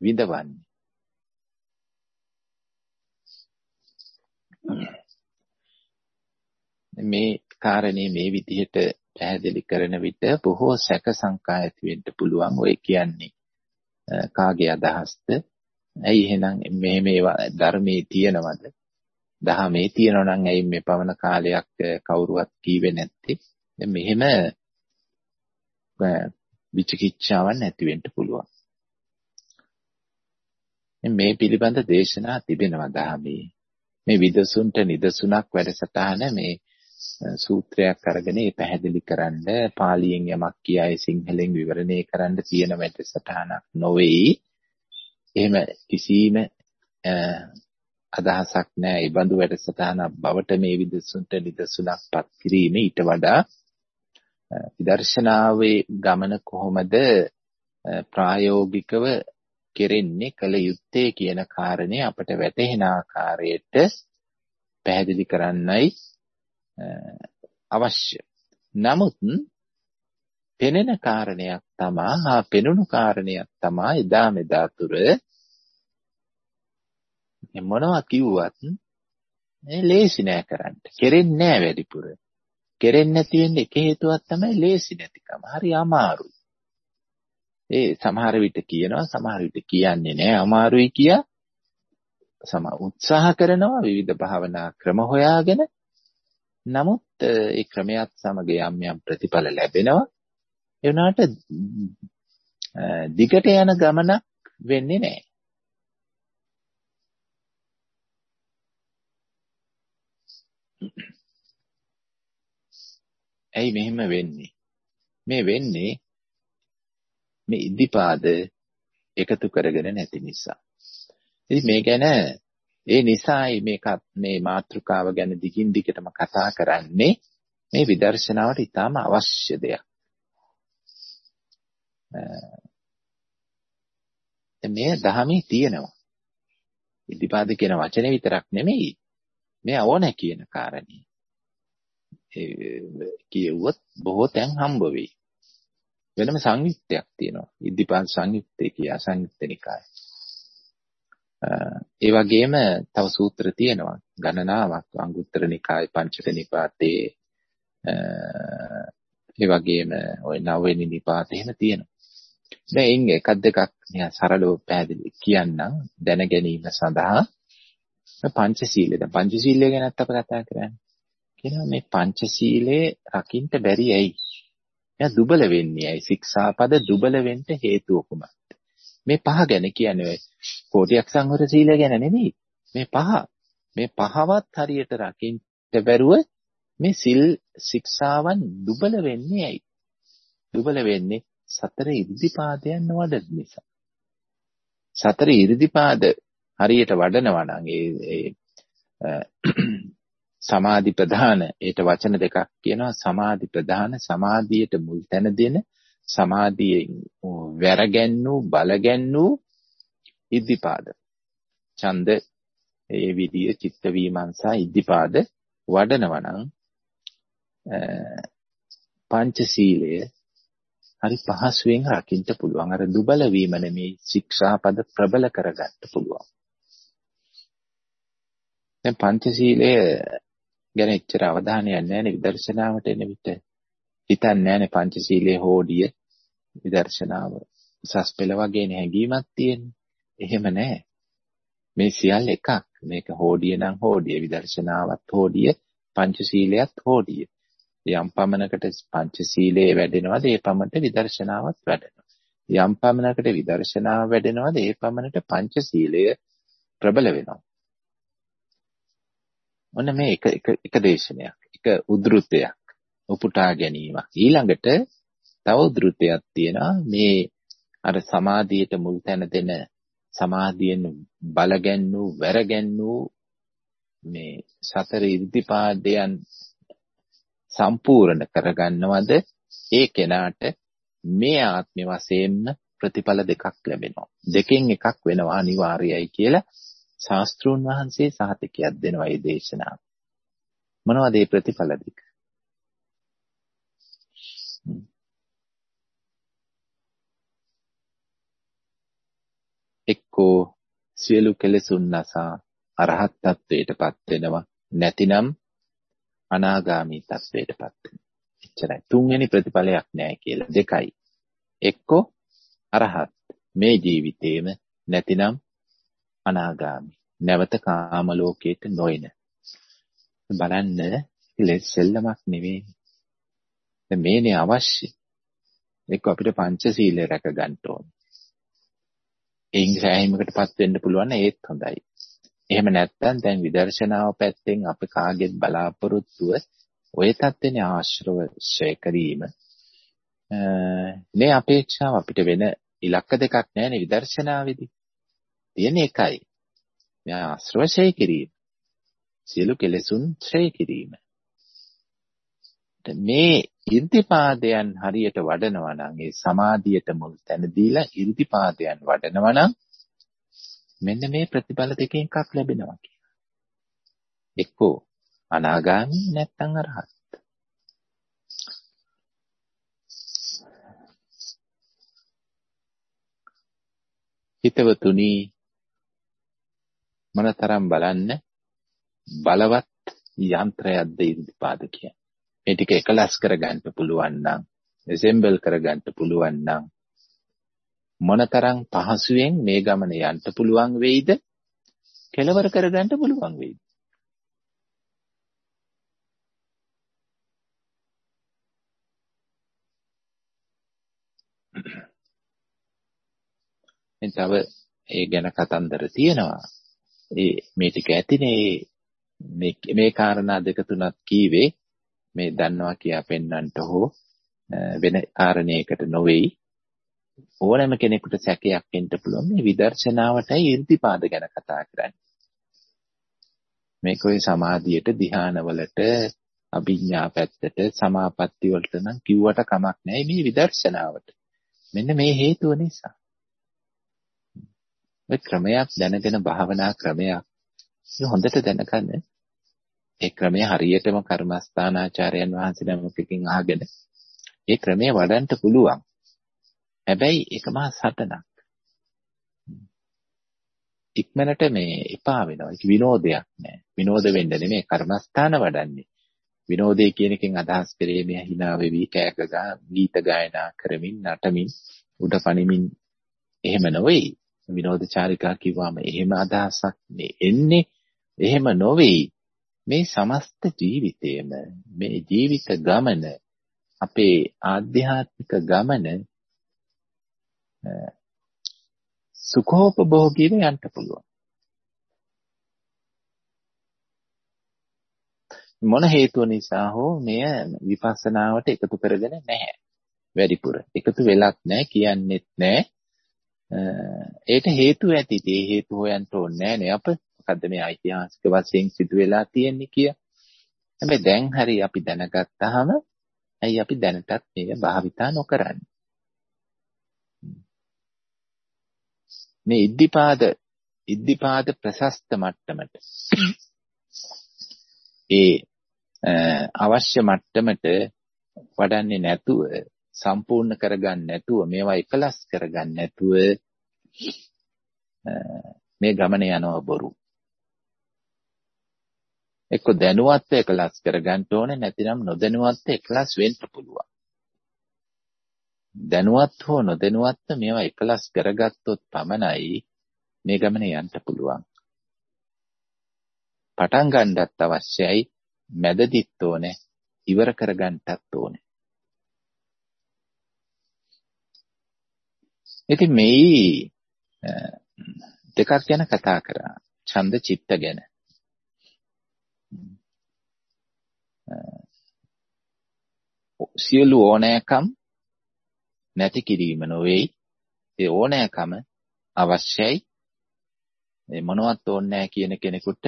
විඳවන්නේ. මේ කාරණේ මේ විදිහට පැහැදිලි කරන විට බොහෝ සැක සංකා ඇති වෙන්න පුළුවන්. ඔය කියන්නේ කාගේ අදහස්ද? ඇයි එහෙනම් මෙහෙම ඒවා ධර්මයේ තියෙනවද? දහමේ තියෙනවා නම් ඇයි මේ පවන කාලයක් කවුරුවත් කීවේ නැත්තේ? මෙහෙම විචිකිච්ඡාවක් නැති වෙන්න පුළුවන්. මේ පිළිබඳ දේශනා තිබෙනවා දහමේ. මේ විදසුන්ට නිදසුනක් වැඩසටහන මේ සූත්‍රයක් අරගෙන ඒ පැහැදිලි කරන්න පාලියෙන් යමක් කියයි සිංහලෙන් විවරණය කරන්න තියෙන වැඩසටහනක් නොවේයි. එහෙම කිසිම අදහසක් නැහැ. ඒ බඳු වැඩසටහනක් බවට මේ විදසුන්ට නිදසුනක් පත් කිරීම ඊට වඩා විදර්ශනාවේ ගමන කොහොමද ප්‍රායෝගිකව කෙරෙන්නේ කල යුත්තේ කියන කාරණේ අපට වැටහෙන ආකාරයට පැහැදිලි කරන්නයි අවශ්‍ය. නමුත් පෙනෙන කාරණයක් තමා හා පෙනුණු කාරණයක් තමා එදා මෙදා තුර මොනවා කිව්වත් මේ ලේසි නෑ කරන්න. කෙරෙන්නේ නෑ වැඩිපුර. කෙරෙන්නේ නැති වෙන්නේ එක හේතුවක් තමයි ලේසි නැතිකම. හරි අමාරුයි. ඒ සමහර විට කියනවා සමහර විට කියන්නේ නෑ අමාරුයි කියා. සම උත්සාහ කරනවා විවිධ භාවනා ක්‍රම හොයාගෙන නමුත් ඒ ක්‍රමයක් සමග යම් යම් ප්‍රතිඵල ලැබෙනවා. ඒ වුණාට දිගට යන ගමනක් වෙන්නේ නැහැ. ඇයි මෙහෙම වෙන්නේ? මේ වෙන්නේ මේ ඉදිපාද එකතු කරගෙන නැති නිසා. ඉතින් මේ ගැන ඒ නිසායි මේක මේ මාතෘකාව ගැන දිගින් දිගටම කතා කරන්නේ මේ විදර්ශනාවට ඉතාම අවශ්‍ය දෙයක්. මේ දහමේ තියෙනවා. ඉදිපාද කියන වචනේ විතරක් නෙමෙයි. මේ ඕන කියන කාරණේ. කියුවොත් බොහෝ තැන් හම්බ වෙයි. වෙනම සංයුක්තයක් තියෙනවා. ඉදිපාද සංයුක්තේ කියා සංයුක්ත නිකාය. ඒ වගේම තව සූත්‍ර තියෙනවා ගණනාවක් අංගුත්තර නිකාය පංචක නිපාතේ ඒ වගේම ওই නවවෙනි නිපාතේ එහෙම තියෙනවා. දැන් ඉන් එකක් දෙකක් නිකන් සරලව පැහැදිලි කියන්නම් දැන ගැනීම සඳහා පංචශීලය. දැන් පංචශීලය ගැනත් අප කතා කරන්නේ. කියනවා මේ පංචශීලයේ රකින්න බැරි ඇයි? එයා දුබල වෙන්නේ ඇයි? ශික්ෂාපද දුබල වෙන්න හේතුව කුමක්ද? මේ පහ ගැන කියන්නේ කෝටියක් සංවර සීලය ගැන නෙමෙයි. මේ පහ. මේ පහවත් හරියට රකින්න බැරුව මේ සිල් ශික්ෂාවන් දුබල වෙන්නේ ඇයි? දුබල වෙන්නේ සතර ඉර්ධිපාදයන් වඩන නිසා. සතර ඉර්ධිපාද හරියට වඩනවා නම් ඒ සමාධි ප්‍රධාන ඒට වචන දෙකක් කියනවා සමාධි ප්‍රධාන සමාධියට මුල් තැන දෙන සමාධියෙන් වැරගැන්නූ බලගැන්නූ ඉද්ධිපාද. ඡන්ද ඒ විදිය චිත්ත වීමංසා ඉද්ධිපාද වඩනවා නම් පංචශීලය හරි පහසුවෙන් රකින්න පුළුවන්. අර දුබල වීම නෙමේ ශික්ෂාපද ප්‍රබල කරගන්න පුළුවන්. දැන් පංචශීලය ගැන එච්චර අවධානයක් නැහැ නේ විදර්ශනාවට එන විට. හිතන්නේ නැහැනේ පංචශීලයේ හෝඩිය විදර්ශනාව උසස් පෙළ වගේ හැඟීමක් තියෙන්නේ. එහෙම නැහැ. මේ සියල්ල එකක්. මේක හෝඩිය නම් හෝඩිය විදර්ශනාවත් හෝඩිය පංචශීලයත් හෝඩිය. යම් පමණකට පංචශීලයේ වැඩෙනවද ඒ පමණට විදර්ශනාවත් වැඩෙනවා. යම් පමණකට විදර්ශනාව වැඩෙනවද ඒ පමණට පංචශීලය ප්‍රබල වෙනවා. ඔන්න මේ එක එක එක දේශනයක්. එක උද්ෘතයක්. උපුටා ගැනීමක්. ඊළඟට තව උද්ෘතයක් තියෙනවා මේ අර සමාධියට මුල් තැන දෙන සමාධියෙන් බලගැන්නූ වැරගැන්නූ මේ සතර ඉර්ධිපාදයන් සම්පූර්ණ කරගන්නවද ඒ කෙනාට මේ ආත්ම වශයෙන්ම ප්‍රතිඵල දෙකක් ලැබෙනවා. දෙකෙන් එකක් වෙනවා අනිවාර්යයි කියලා ශාස්ත්‍රූන් වහන්සේ සහතිකයක් දෙනවා මේ දේශනාව. මොනවද මේ ප්‍රතිඵල දෙක? එක්කෝ සියලු කෙලෙසුන් නසා අරහත් තත්වයටපත් වෙනවා. නැතිනම් අනාගාමී තත්වයටපත් වෙනවා. එච්චරයි. තුන්වෙනි ප්‍රතිඵලයක් නැහැ කියලා. දෙකයි. එක්කෝ අරහත්. මේ ජීවිතේම නැතිනම් අනාගාමි. නැවත කාම ලෝකයට නොයන. බලන්න සෙල්ලමක් නෙවෙයි දැන් මේනේ අවශ්‍ය. එක්ක අපිට පංචශීලය රැක ගන්න ඕනේ. එයින් සෑහීමකටපත් වෙන්න පුළුවන් ඒත් හොඳයි එහෙම නැත්නම් දැන් විදර්ශනාව පැත්තෙන් අපි කාගෙත් බලාපොරොත්තුව ඔය තත්ත්වනේ ආශ්‍රව ශය කිරීම මේ අපේක්ෂාව අපිට වෙන ඉලක්ක දෙකක් නැහැනේ විදර්ශනාවේදී. තියෙන එකයි. මේ ආශ්‍රව ශය කිරීම. සියලු කෙලෙසුන් ශ්‍රේ කිරීම. මේ ඉර්ධිපාදයන් හරියට වඩනවා නම් ඒ සමාධියට මුල් තැන දීලා ඉර්ධිපාදයන් වඩනවා නම් මෙන්න මේ ප්‍රතිඵල දෙකෙන් එකක් ලැබෙනවා කියලා. එක්කෝ අනාගාමී නැත්නම් අරහත්. හිතවතුනි මොනතරම් බලන්න බලවත් යන්ත්‍රයක්ද ඉර්ධිපාද කියන්නේ. මේ ටික එකලස් කරගන්න පුළුවන් නම්, ඇසෙම්බල් කරගන්න පුළුවන් නම් මොනතරම් පහසුවෙන් මේ ගමන යන්න පුළුවන් වෙයිද? කෙලවර කරගන්න පුළුවන් වෙයිද? තව ඒ ගැන කතන්දර තියෙනවා. ඒ මේ ටික ඇතිනේ මේ මේ කාරණා දෙක තුනක් කීවේ මේ දන්නවා කියා පෙන්වන්නට හෝ වෙන කාරණයකට නොවේයි. ඕනෑම කෙනෙකුට සැකයක් එන්න පුළුවන් මේ විදර්ශනාවටයි ඉර්ධිපාද ගැන කතා කරන්නේ. මේක ඔය සමාධියට ධ්‍යානවලට අභිඥා පැත්තට සමාපatti වලට නම් කිව්වට කමක් නැහැ මේ විදර්ශනාවට. මෙන්න මේ හේතුව නිසා. මේ ක්‍රමයක් දැනගෙන භාවනා ක්‍රමයක් ඒක හොඳට දැනගන්න ඒ ක්‍රමය හරියටම කර්මස්ථානාචාර්යයන් වහන්සේ නමකකින් අහගෙන ඒ ක්‍රමය වඩන්න පුළුවන්. හැබැයි ඒක මහා සටනක්. ඉක්මනට මේ එපා වෙනවා. ඒක විනෝදයක් නෑ. විනෝද වෙන්න නෙමෙයි කර්මස්ථාන වඩන්නේ. විනෝදේ කියන එකෙන් අදහස් කරේ මේ hina වෙවි කෑක ගා ගීත ගායනා කරමින් නටමින් උඩ පනිමින් එහෙම නොවේ. විනෝදචාරිකා කිව්වම එහෙම අදහසක් එන්නේ. එහෙම නොවේ. මේ සමස්ත ජීවිතයම මේ ජීවිත ගමන අපේ ආධ්‍යාත්මික ගමන සුඛෝපභෝගීව යන්න පුළුවන් මොන හේතුව නිසා හෝ මෙය විපස්සනාවට එකතු කරගෙන නැහැ වැඩිපුර එකතු වෙලක් නැහැ කියන්නෙත් නැහැ ඒට හේතු ඇති. ඒ හේතු හොයන්න ඕනේ නෑනේ අප. මොකද්ද මේ ඓතිහාසික වශයෙන් සිදුවෙලා තියෙන්නේ කිය. හැබැයි දැන් හරි අපි දැනගත්තාම ඇයි අපි දැනටත් මේක භාවිතා නොකරන්නේ? මේ ඉද්ධිපාද ඉද්ධිපාද ප්‍රශස්ත මට්ටමට ඒ අවශ්‍ය මට්ටමට වඩන්නේ නැතුව සම්පූර්ණ කරගන්න නැතුව මේවා එකලස් කරගන්න නැතුව මේ ගමන යනවා බොරු. එක්ක දැනුවත්ව එකලස් කරගන්න ඕනේ නැතිනම් නොදැනුවත්ව එකලස් වෙන්න පුළුවන්. දැනුවත් හෝ නොදැනුවත්ව මේවා එකලස් කරගත්තොත් පමණයි මේ ගමන යන්න පුළුවන්. පටන් ගන්නත් අවශ්‍යයි මැදදිත් ඕනේ ඉවර කරගන්නත් ඕනේ. ඉතින් මේ දෙකක් ගැන කතා කරා. ඡන්ද චිත්ත ගැන. සියලු ඕනෑකම් නැති කිරීම නොවේයි. ඒ ඕනෑකම අවශ්‍යයි. මේ මොනවත් ඕනේ නැහැ කියන කෙනෙකුට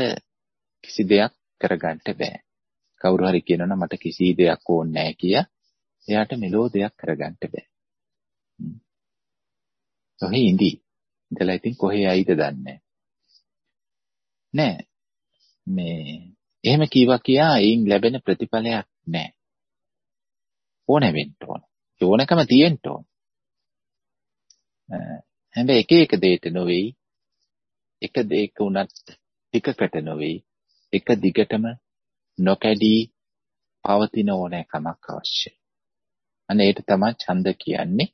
කිසි දෙයක් කරගන්න බෑ. කවුරු හරි කියනවනම් මට කිසි දෙයක් ඕනේ නැහැ කිය. එයාට මෙලෝ දෙයක් කරගන්න බෑ. ඔහි ඉඳි. ඉතලා ඉතින් කොහේ යයිද දන්නේ නෑ. මේ එහෙම කීවා කියා එයින් ලැබෙන ප්‍රතිඵලයක් නෑ. ඕන වෙන්න ඕන. ඕනකම තියෙන්න ඕන. හැබැයි එක එක දෙයට නොවේයි. එක දෙයක උනත් ටිකකට නොවේයි. එක දිගටම නොකැඩී පවතින ඕනෑකමක් අවශ්‍යයි. අන්න ඒකට තමයි ඡන්ද කියන්නේ.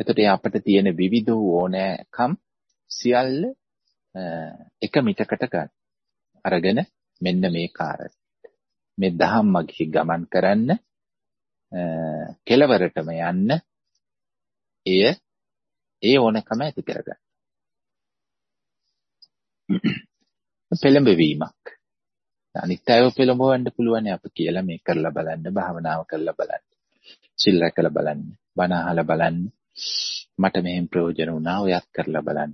එතකොට අපිට තියෙන විවිධ ඕනෑකම් සියල්ල එක මිටකට ගන්න. අරගෙන මෙන්න මේ කාරණේ. මේ දහම් මගේ ගමන් කරන්න කෙලවරටම යන්න එය ඒ ඕනකම ඇති කරගන්න. පෙළඹවීමක්. අනිත් අයව පෙළඹවන්න පුළුවන් අප කියලා මේ කරලා බලන්න භාවනාව කරලා බලන්න. සිල් රැකලා බලන්න, බණ අහලා බලන්න. මට මෙහෙම ප්‍රයෝජන වුණා ඔයත් කරලා බලන්න.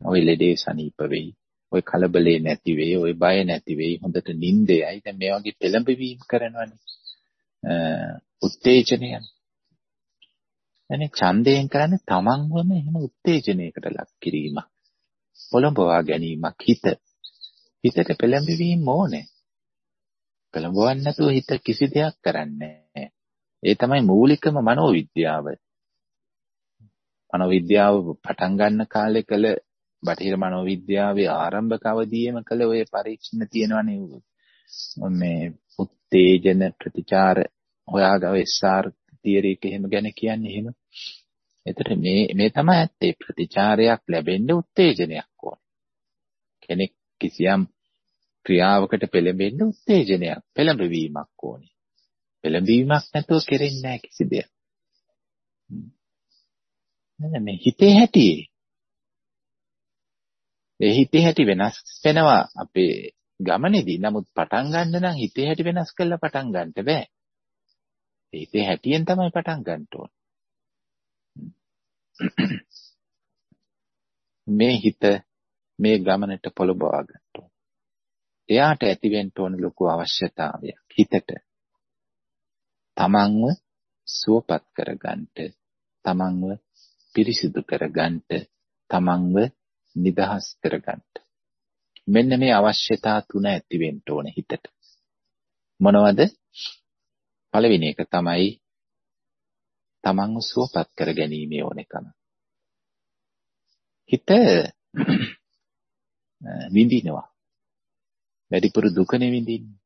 ඔය ලෙඩේ සනීප වෙයි. ඔය කලබලේ නැති වෙයි, ඔය බය නැති වෙයි. හොඳට නිින්දෙයි. දැන් මේ වගේ පෙළඹවීම කරනවනේ. උත්තේජනයන්. එනේ ඡන්දයෙන් කරන්නේ තමන්වම එහෙම උත්තේජනයකට ලක් කිරීමක්. පොළඹවා ගැනීමක් හිත. හිතට පෙළඹවීම ඕනේ. පෙළඹවන්නේ නැතුව හිත කිසි දෙයක් කරන්නේ ඒ තමයි මූලිකම මනෝවිද්‍යාව. මනෝවිද්‍යාව පටන් ගන්න කාලේ කළ බටහිර මනෝවිද්‍යාවේ ආරම්භක අවදීයේම කළ ඔය පරීක්ෂණ තියෙනවනේ මේ උත්තේජන ප්‍රතිචාර හොයාගව SR තියරි එක එහෙම ගැන කියන්නේ එහෙම. එතකොට මේ මේ තමයි ඇත්තේ ප්‍රතිචාරයක් ලැබෙන්න උත්තේජනයක් ඕන. කෙනෙක් කිසියම් ක්‍රියාවකට පෙළඹෙන්න උත්තේජනයක් පෙළඹවීමක් ඕනේ. පෙළඹවීමක් නැතුව කෙරෙන්නේ නැහැ කිසි දෙයක්. නේද මේ හිතේ හැටි ඒ හිතේ හැටි වෙනස් වෙනවා අපේ ගමනේදී. නමුත් පටන් ගන්න නම් හිතේ හැටි වෙනස් කරලා පටන් ගන්නට බෑ. හිතේ හැටියෙන් තමයි පටන් ගන්න ඕන. මේ හිත මේ ගමනට පොළඹවා ගන්න ඕන. එයාට ඇතිවෙන්න ඕන ලොකු අවශ්‍යතාවයක් හිතට. තමන්ව සුවපත් කරගන්නට තමන්ව පිරිසිදු කරගන්නට තමන්ව නිදහස් කරගන්නට. මෙන්න මේ අවශ්‍යතා තුන ඇති වෙන්න ඕන හිතට. මොනවද? පළවෙනි එක තමයි තමන්ව සුවපත් කර ගැනීමේ ඕනෙකම හිත විඳිනවා. වැඩිපුර දුක නෙවිඳින්නේ.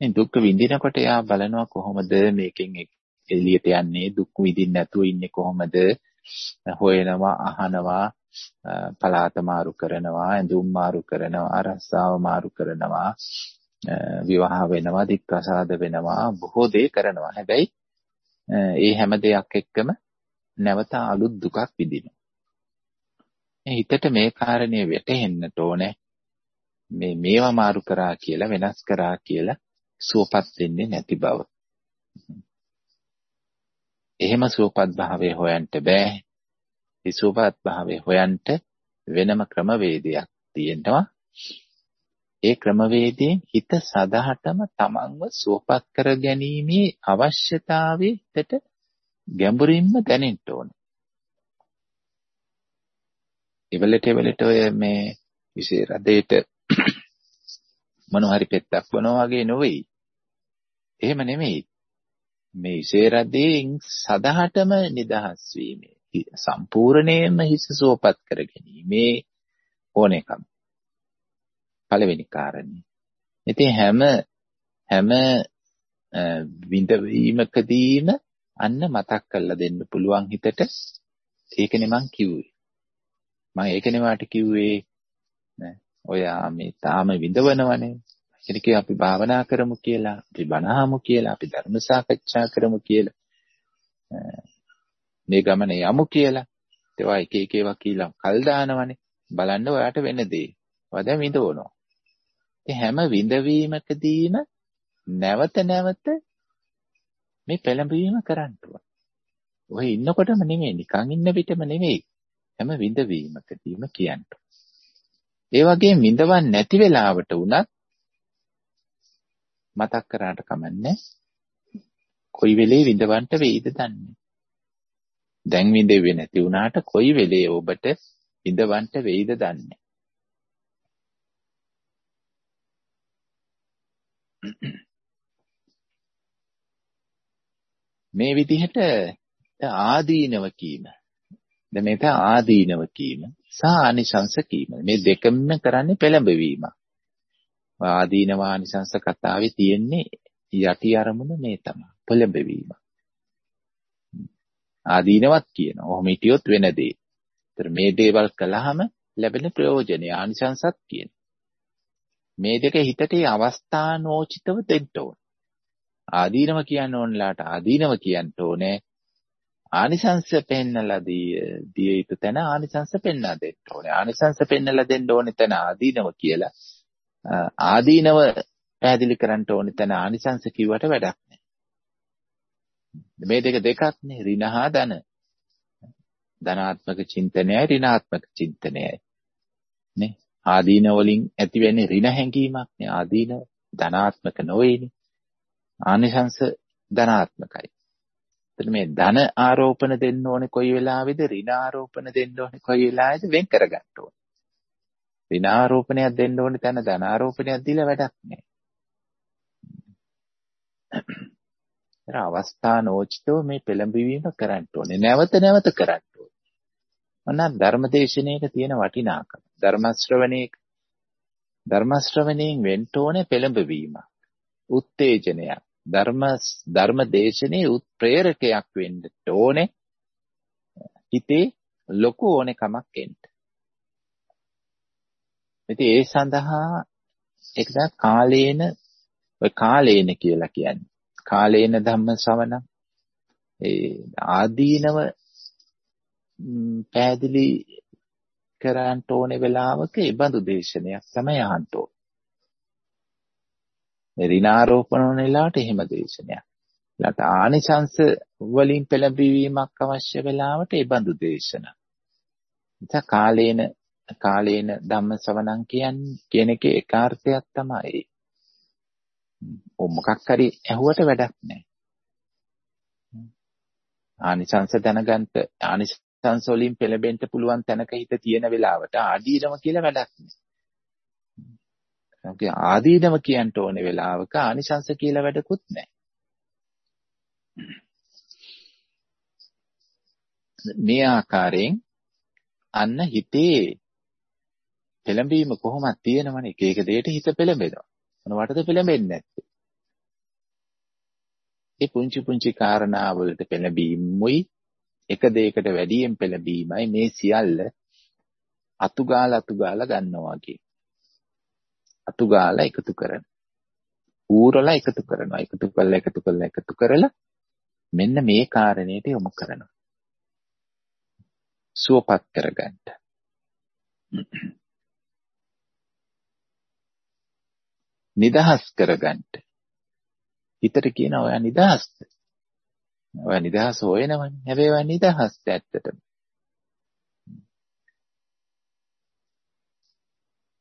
මේ දුක් විඳිනකොට එයා බලනවා කොහොමද මේකෙන් එළියට යන්නේ? දුක් විඳින්න නැතුව ඉන්නේ කොහොමද? හොයනවා අහනවා පලාත මාරු කරනවා ඇඳුම් මාරු කරනවා රස්සාව මාරු කරනවා විවාහ වෙනවා දික්කසාද වෙනවා බොහෝ දේ කරනවා හැබැයි ඒ හැම දෙයක් එක්කම නැවත අලුත් දුකක් විඳිනවා හිතට මේ කාරණේ වැටහෙන්නට ඕනේ මේ මේවා මාරු කරා කියලා වෙනස් කරා කියලා සුවපත් වෙන්නේ නැති බව. එහෙම සුවපත් භාවය හොයන්න බෑ. ඒ සුවපත් භාවය හොයන්න වෙනම ක්‍රමවේදයක් තියෙනවා. ඒ ක්‍රමවේදයෙන් හිත සදහටම තමන්ව සුවපත් කර ගැනීමේ අවශ්‍යතාවය හිතට ගැඹුරින්ම දැනෙන්න ඕන. ඉවලට ඉවලට ඔය මේ විශේෂ රදේට මොනවා හරි පෙත්තක් බොනවා වගේ නෙවෙයි. එහෙම නෙමෙයි. මේ ඉසේරදීන් සදහටම නිදහස් වීමේ සම්පූර්ණයෙන්ම හිස සුවපත් කර ගැනීමේ ඕනෑකම. පළවෙනි කාරණේ. ඉතින් හැම හැම විඳවීමකදීම අන්න මතක් කරලා දෙන්න පුළුවන් හිතට ඒකනේ මං කිව්වේ. මම ඒකනේ වාට කිව්වේ නෑ. ඔයා මේ තාම විඳවනවනේ. කෙනෙක් අපි භාවනා කරමු කියලා, අපි බණහමු කියලා, අපි ධර්ම සාකච්ඡා කරමු කියලා. මේ ගමන යමු කියලා. ඒවා එක එක ඒවා කියලා කල් දානවනේ. බලන්න ඔයාට වෙන දේ. වද විඳවනවා. ඒ හැම විඳවීමකදීම නැවත නැවත මේ පෙළඹවීම කරන්න ඕන. ඔය ඉන්නකොටම නෙමෙයි නිකන් ඉන්න පිටම නෙමෙයි. හැම විඳවීමකදීම කියන්න. ඒ වගේ විඳවන් නැති වෙලාවට උනත් මතක් කරාට කමන්නේ කොයි වෙලේ විඳවන්ට වෙයිද දන්නේ දැන් විඳෙන්නේ නැති වුණාට කොයි වෙලේ ඔබට විඳවන්ට වෙයිද දන්නේ? මේ විදිහට ආදීනව කීම. දැන් මේක ආදීනව කීම සහ ආනිශංස කීම. මේ දෙකම කරන්නේ පෙළඹවීම. ආදීනව ආනිශංස කතාවේ තියෙන්නේ යටි අරමුණ මේ තමයි. පෙළඹවීම. ආදීනවත් කියනවා. ඔහොම හිටියොත් වෙන දේ. ඒතර මේ දේවල් කළාම ලැබෙන ප්‍රයෝජනය ආනිසංසත් කියන. මේ දෙක හිතට අවස්ථානෝචිතව දෙන්න ඕන. ආදීනව කියන්න ඕනලාට ආදීනව කියන්න ඕනේ. ආනිසංස පෙන්නලා දිය යුතු තැන ආනිසංස පෙන්වා දෙන්න ඕනේ. ආනිසංස පෙන්නලා දෙන්න ඕනේ තැන ආදීනව කියලා. ආදීනව පැහැදිලි කරන්න ඕනේ තැන ආනිසංස කිව්වට වැඩක් නැහැ. මේ දෙක දෙකක්නේ ඍණ හා ධන. ධනාත්මක චින්තනයයි ඍණාත්මක චින්තනයයි. නේ? ආදීන වලින් ඇති වෙන්නේ ඍණ හැඟීමක් නේ. ආදීන ධනාත්මක නොවේනේ. ආනිසංස ධනාත්මකයි. එතන මේ ධන ආරෝපණ දෙන්න ඕනේ කොයි වෙලාවෙද ඍණ ආරෝපණ දෙන්න ඕනේ කොයි වෙලාවෙද වෙන් කරගන්න ඕනේ. ඍණ ආරෝපණයක් දෙන්න ඕනේ තැන ධන ආරෝපණයක් දීලා වැඩක් නැහැ. ඒතර අවස්ථානෝචිතව මේ පෙළඹවීම කරන්න ඕනේ. නැවත නැවත කරන්න ඕනේ. මොනවා ධර්මදේශනයක තියෙන වටිනාකම. ධර්ම ශ්‍රවණයක ධර්ම ශ්‍රවණයෙන් වෙන්න ඕනේ පෙළඹවීම. උත්තේජනයක්. ධර්ම ධර්ම දේශනේ උත්ප්‍රේරකයක් වෙන්න ඕනේ. හිතේ ලොකු ඕනෙකමක් එන්න. ඉතින් ඒ සඳහා ඒක තමයි කාලේන ඔය කාලේන කියලා කියන්නේ. කාලේන ධම්ම ශ්‍රවණ ඒ ආදීනව පැහැදිලි කරන්න ඕනේ වෙලාවක ඒ බඳු දේශනයක් තමයි අහන්න ඕනේ. ඍණාරෝපණ වන වෙලාවට එහෙම දේශනයක්. ඊළඟට ආනිසංස වලින් පෙළඹවීමක් අවශ්‍ය වෙලාවට ඒ බඳු දේශන. ඉතින් කාලේන කාලේන ධම්ම ශ්‍රවණම් කියන්නේ කියන එකේ ඒකාර්ථයක් තමයි. ඔ මොකක් හරි ඇහුවට වැඩක් නැහැ. ආනිසංස දැනගන්න ආනිසංස වලින් පෙළඹෙන්න පුළුවන් තැනක හිත තියෙන වෙලාවට ආදීනම කියලා වැඩක් නැහැ. ආදීනම කියන්න ඕනේ වෙලාවක ආනිසංස කියලා වැඩකුත් නැහැ. මේ ආකාරයෙන් අන්න හිතේ පෙළඹීම කොහොමද තියෙනවනේ එක එක දෙයට හිත පෙළඹෙනවා. මොනවටද පෙළඹෙන්නේ නැත්තේ? ඒ පුංචි පුංචි කාරණා වලට පෙළඹීමුයි එක දෙයකට වැඩියෙන් පෙළඹීමයි මේ සියල්ල අතුගාල අතුගාල ගන්නවා කියන. අතුගාල එකතු කරන. ඌරලා එකතු කරනවා. එකතු කරලා එකතු කරලා එකතු කරලා මෙන්න මේ කාරණේට යොමු කරනවා. සුවපත් කරගන්න. නිදහස් කරගන්න. හිතට කියන ඔයා නිදහස්ද? ඔයා නිදහස හොයනවනේ. හැබැයි ඔයා නිදහස්ද ඇත්තටම?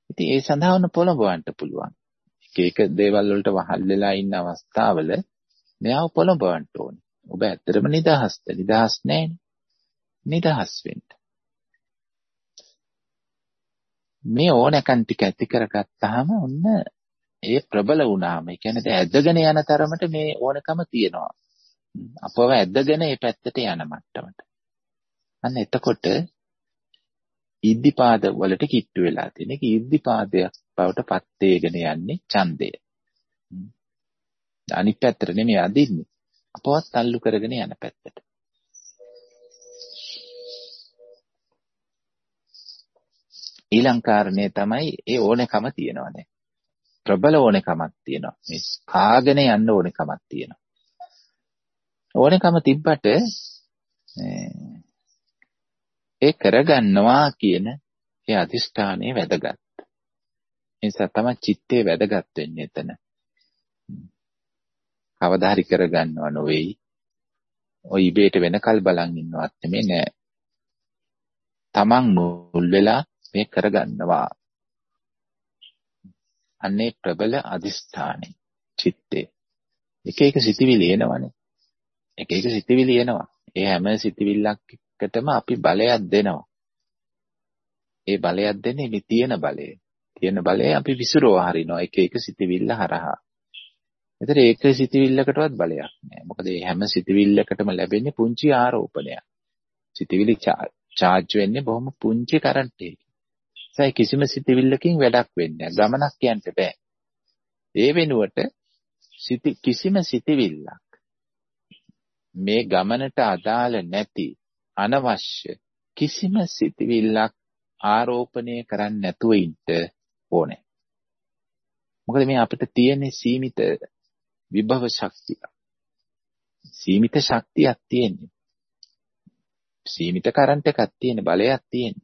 ඉතින් ඒ සඳහා වුණ පොළඹවන්න පුළුවන්. එක එක දේවල් වලට වහල් වෙලා ඉන්න අවස්ථාවල මෙයාව පොළඹවන්න ඕනේ. ඔබ ඇත්තටම නිදහස්ද? නිදහස් නැහැනේ. නිදහස් වෙන්න. මේ ඕනකන් ටික ඇති කරගත්තාම ඔන්න ඒ ප්‍රබල වුණාම ඒ කියන්නේ ඇදගෙන යන තරමට මේ ඕනකම තියෙනවා. අපව ඇදගෙන ඒ පැත්තට යන මට්ටමට. අන්න එතකොට ඉද්ධිපාද වලට කිට්ටු වෙලා තියෙන එක ඉද්ධිපාදයක් බවට පත් වේගෙන යන්නේ ඡන්දය. අනිත් පැත්තට නෙමෙයි අදින්නේ. අපවත් තල්ලු කරගෙන යන පැත්තට. ඊළඟ කාරණේ තමයි ඒ ඕනකම තියෙනවනේ. ප්‍රබල ඕනකමක් තියෙනවා. මේ කාගෙන යන්න ඕනකමක් තියෙනවා. ඕනකම තිබ්බට ඒ කරගන්නවා කියන ඒ අදිෂ්ඨානයේ වැදගත්. ඒ නිසා තමයි චිත්තේ වැදගත් වෙන්නේ එතන. කවදා හරි කරගන්නව නොවේයි. ඔය ඉබේට වෙනකල් බලන් ඉන්නවත් නෙමෙයි නෑ. තමන් මුල් වෙලා මේ කරගන්නවා අන්නේ ප්‍රබල අදිස්ථානේ චිත්තේ. එක එක සිතිවිලි එනවනේ. එක එක සිතිවිලි එනවා. ඒ හැම සිතිවිල්ලකටම අපි බලයක් දෙනවා. ඒ බලයක් දෙන්නේ මේ තියෙන බලය. තියෙන බලය අපි විසිරව හරිනවා එක එක සිතිවිල්ල හරහා. එතන ඒක සිතිවිල්ලකටවත් බලයක් නෑ. මොකද මේ හැම සිතිවිල්ලකටම ලැබෙන්නේ පුංචි ආරෝපණයක්. සිතිවිලි චාර්ජ් වෙන්නේ බොහොම පුංචි කරන්ට් එකකින්. ඒ කිසිම සිතිවිල්ලකින් වැඩක් වෙන්නේ නෑ. ගමනක් යන්න බෑ. ඒ වෙනුවට කිසිම සිතිවිල්ලක් මේ ගමනට අදාළ නැති අනවශ්‍ය කිසිම සිතිවිල්ලක් ආරෝපණය කරන්නේ නැතුව ඉන්න ඕනේ. මොකද මේ අපිට තියෙන සීමිත විභව ශක්තිය. සීමිත ශක්තියක් තියෙන්නේ. සීමිත කරන්ට් එකක් තියෙන බලයක් තියෙන.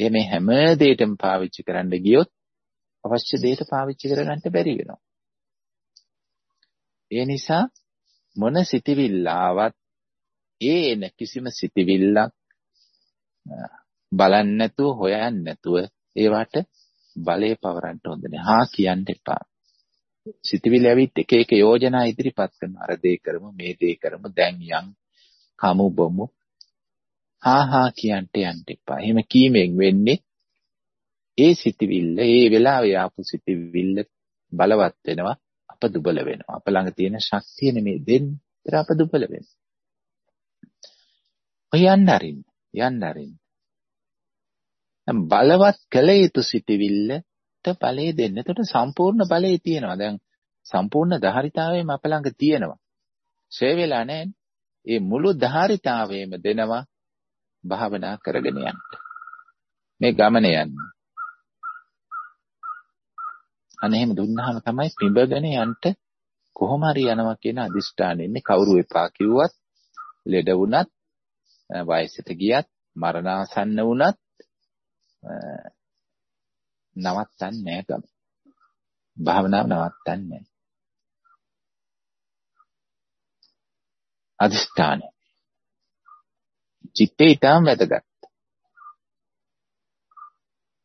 ඒ මේ හැම දෙයකම පාවිච්චි කරන්න ගියොත් අවශ්‍ය දෙයට පාවිච්චි කරගන්න බැරි වෙනවා. ඒ නිසා මොන සිතිවිල්ලාවත් ඒ එන කිසිම සිතිවිල්ලක් බලන්න නැතුව හොයන්න නැතුව ඒවට බලය පවරන්න හොඳ නෑ. හා කියන්න එපා. සිතවිලි ඇවිත් එක එක යෝජනා ඉදිරිපත් කරනවා. අර දේ කරමු, මේ දේ කරමු, දැන් යන් කමු බොමු. හා හා කියන්ට යන්න එපා. එහෙම කීමෙන් වෙන්නේ ඒ සිතවිල්ල, ඒ වෙලාවේ ආපු සිතවිල්ල බලවත් වෙනවා, අප දුබල වෙනවා. අප ළඟ තියෙන ශක්තිය නෙමෙයි දෙන්න අප දුබල වෙනවා. ඔය යන්න අරින්න, යන්න අරින්න. බලවත් කළ යුතු සිතවිල්ලට බලය දෙන්න. එතකොට සම්පූර්ණ බලය තියෙනවා. දැන් සම්පූර්ණ ධාරිතාවයම අප ළඟ තියෙනවා. ෂේ වෙලා නැහැ. ඒ මුළු ධාරිතාවයම දෙනවා භාවනා කරගෙන යන්න. මේ ගමන යන්න. අන්න එහෙම දුන්නාම තමයි පිඹගෙන යන්න කොහොම හරි යනවා කියන අදිෂ්ඨානෙ ඉන්නේ කවුරු එපා කිව්වත් ලෙඩ වුණත් වයසට ගියත් මරණාසන්න වුණත් නවත්තන්නේ නැහැ ගම. භාවනාව නවත්තන්නේ නැහැ. අදිෂ්ඨානය. චිත්තේ ඊටම වැදගත්.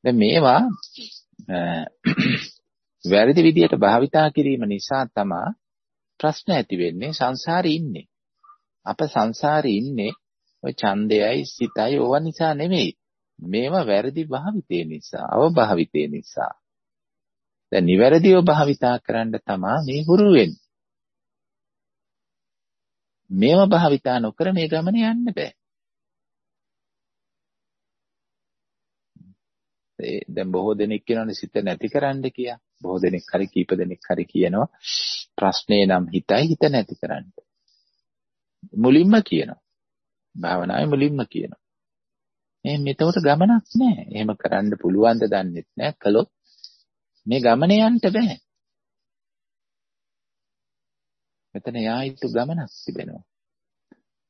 දැන් මේවා වැරදි විදියට භාවිතා කිරීම නිසා තමයි ප්‍රශ්න ඇති වෙන්නේ සංසාරේ ඉන්නේ. අප සංසාරේ ඉන්නේ ඔය ඡන්දයයි සිතයි ඕවා නිසා නෙමෙයි. මේවා වැරදි භාවිතේ නිසා, අවභාවිතේ නිසා. දැන් නිවැරදිව භාවිතා කරන්න තමයි මේ හුරු වෙන්නේ. මේව භාවිතා නොකර මේ ගමන යන්න බෑ. ඒ දැන් බොහෝ දෙනෙක් කියනවානේ සිත නැති කරන්න කියා. බොහෝ දෙනෙක් හරි කීප දෙනෙක් හරි කියනවා ප්‍රශ්නේ නම් හිතයි හිත නැති කරන්න. මුලින්ම කියනවා. භාවනාවේ මුලින්ම කියනවා. එහෙනම් මෙතකොට ගමනක් නැහැ. එහෙම කරන්න පුළුවන් ද දන්නෙත් නැහැ. කළොත් මේ ගමනේ යන්න බෑ. මෙතන යායුතු ගමනක් තිබෙනවා.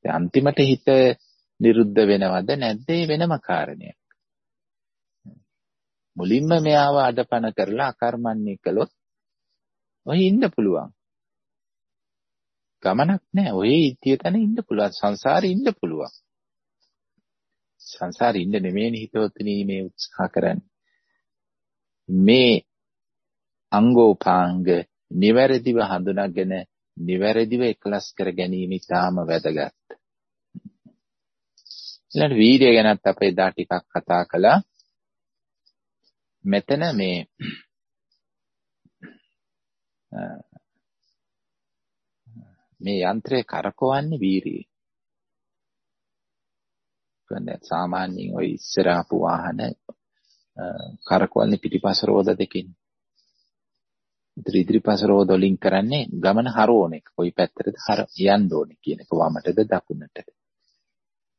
දැන් අන්තිමට හිත නිරුද්ධ වෙනවද නැද්ද වෙනම කාරණයක්. මුලින්ම මෙයාව අඩපණ කරලා අකර්මණ්‍ය කළොත් ඔහි ඉන්න පුළුවන්. ගමනක් නැහැ. ඔය ඉතිය තැන ඉන්න පුළුවන්. සංසාරේ ඉන්න පුළුවන්. සංසාරේ ඉන්න නෙමෙයිනේ හිතවතුනි මේ උත්සාහ කරන්නේ. මේ අංගෝපාංග නිවැරදිව හඳුනාගෙන නිවැරදිව එකලස් කර ගැනීම ඉතාම වැදගත්. ඊළඟ වීර්යය ගැනත් අපේ දා ටිකක් කතා කළා. මෙතන මේ මේ යන්ත්‍රය කරකවන්නේ වීර්යය. කියන්නේ සාමාන්‍යයෙන් ওই ඉස්සර ආපු වාහන කරකවන්නේ පිටිපස රෝද දෙකෙන්. ඉතින් ඉදිරිපස රෝද වලින් කරන්නේ ගමන හරවන එක. කොයි පැත්තටද හර යන්න ඕනේ කියන එක වමටද දකුණටද.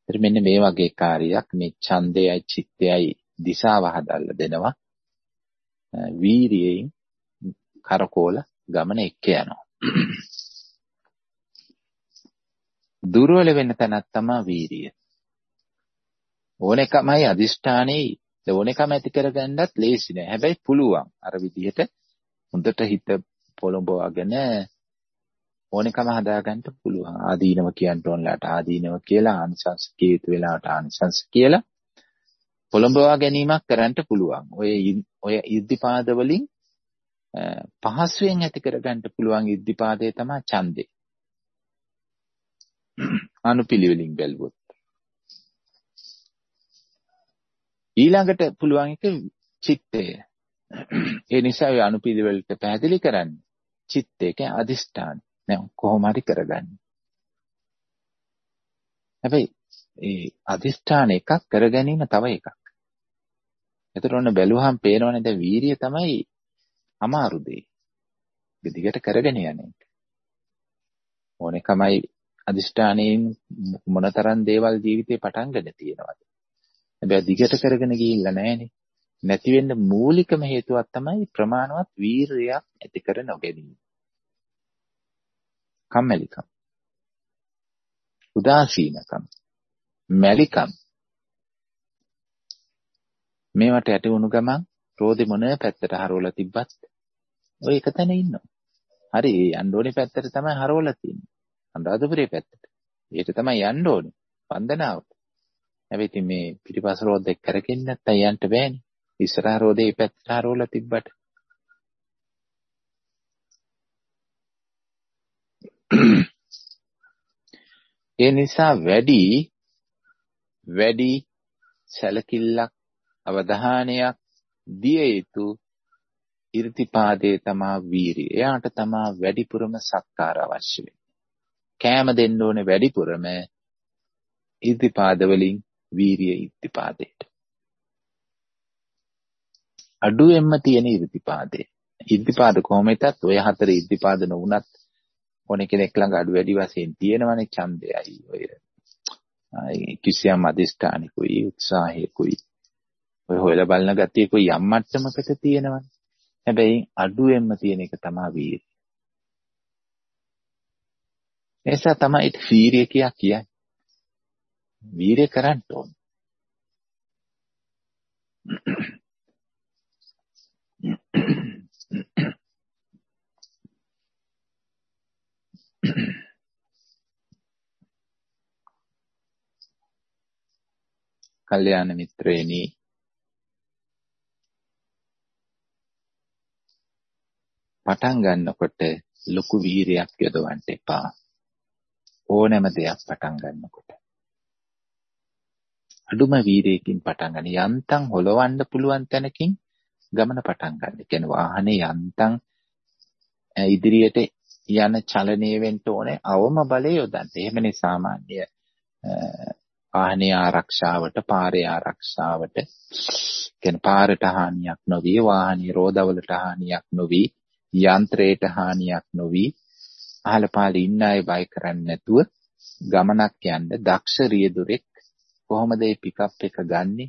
ඉතින් මෙන්න මේ වගේ කාර්යයක් මේ ඡන්දයයි චිත්තයයි දිශාව හදලා දෙනවා. වීරියෙන් කරකෝල ගමන එක්ක යනවා. දුර්වල වෙන තැනක් තමයි වීරිය. ඕනෙකමයි අදිෂ්ඨානේ ඕනෙකම ඇති කරගන්නත් ලේසි නෑ. හැබැයි පුළුවන්. අර විදිහට හොඳට හිත පොළඹවාගෙන ඕනෙකම හදාගන්න පුළුවන්. ආදීනව කියන්න ඕනලාට ආදීනව කියලා ආනිසංස කීතු වෙලාවට ආනිසංස කියලා පොළඹවා ගැනීමක් කරන්න පුළුවන්. ඔය ඔය ඉද්ධිපාද වලින් පහසුවෙන් ඇති කරගන්න පුළුවන් ඉද්ධිපාදේ තමයි ඡන්දේ. අනුපිළිවෙලින් බැලුවොත්. ඊළඟට පුළුවන් එක චිත්තය. ඒ නිසා ඔය අනුපිළිවෙලට පැහැදිලි කරන්නේ චිත්තයක අදිෂ්ඨාන. නෑ කොහොම හරි කරගන්න. හැබැයි ඒ අදිෂ්ඨාන එකක් කර ගැනීම තව එකක්. එතකොට ඔන්න බැලුවහම පේනවනේ දැන් වීරිය තමයි අමාරු දෙය. දිගට කරගෙන යන එක. ඕනෙකමයි අදිෂ්ඨානයෙන් මොනතරම් දේවල් ජීවිතේ පටන් ගන්න තියෙනවද? හැබැයි දිගට කරගෙන ගිහිල්ලා නැහනේ. නැති වෙන්න මූලිකම හේතුවක් තමයි ප්‍රමාණවත් වීරයක් ඇති කර නොගැනීම. කම්මැලිකම්. උදාසීනකම්. මැලිකම්. මේවට යටි වුණු ගමන් රෝදේ මොන පැත්තට හරවලා තිබ්බත් ඔය එක තැන ඉන්නවා. හරි යන්න ඕනේ පැත්තට තමයි හරවලා තියෙන්නේ. අනුරාධපුරේ පැත්තට. ඒකට තමයි යන්න ඕනේ. වන්දනාවට. හැබැයි ඉතින් මේ පිටිපස්ස රෝද එක්ක කරගෙන නැත්තම් යන්න බෑනේ. ඉස්සරහ රෝදේ පැත්තට හරවලා තිබ්බට. ඒ නිසා වැඩි වැඩි සැලකිල්ලක් අවධානයක් දිය යුතු irtipaadේ තමා වීරිය. එයාට තමා වැඩිපුරම සත්කාර අවශ්‍ය වෙන්නේ. කෑම දෙන්න ඕනේ වැඩිපුරම irtipaad වලින් වීරිය irtipaadේට. අඩුවෙන්ම තියෙන irtipaadේ. irtipaad කොහොමදත් ඔය හතර irtipaad නොවුනත් ඕනේ කෙනෙක් ළඟ අඩු වැඩි වශයෙන් තියෙනවනේ ඡන්දයයි ඔය කිසියම් අදිෂ්ඨානිකුයි උත්සාහයකුයි ඔය හොයලා බලන ගතියකුයි යම් මට්ටමකට තියෙනවනේ හැබැයි අඩුවෙන්ම තියෙන එක තමයි වීරිය. එසා තමයි වීරිය කියා කියන්නේ. වීරිය කරන්න ඕන. කල්යාණ මිත්‍රේනි පටන් ගන්නකොට ලොකු වීරයක් යොදවන්න එපා. ඕනෑම දෙයක් පටන් ගන්නකොට. අඩුම වීරයකින් පටන් ගන්න. යන්තම් හොලවන්න පුළුවන් තැනකින් ගමන පටන් ගන්න. කියන්නේ වාහනේ යන්තම් ඉදිරියට යන චලනය වෙන්න ඕනේ අවම බලය යොදන්න. එහෙමනේ සාමාන්‍ය වාහනේ ආරක්ෂාවට, පාරේ ආරක්ෂාවට, කියන්නේ පාරට හානියක් නොවි, වාහනේ රෝදවලට හානියක් නොවි, යන්ත්‍රයට හානියක් නොවි අහල පහල ඉන්න අය බය කරන්නේ නැතුව ගමනක් යන්න දක්ෂ රියදුරෙක් කොහොමද මේ පිකප් එක ගන්නෙ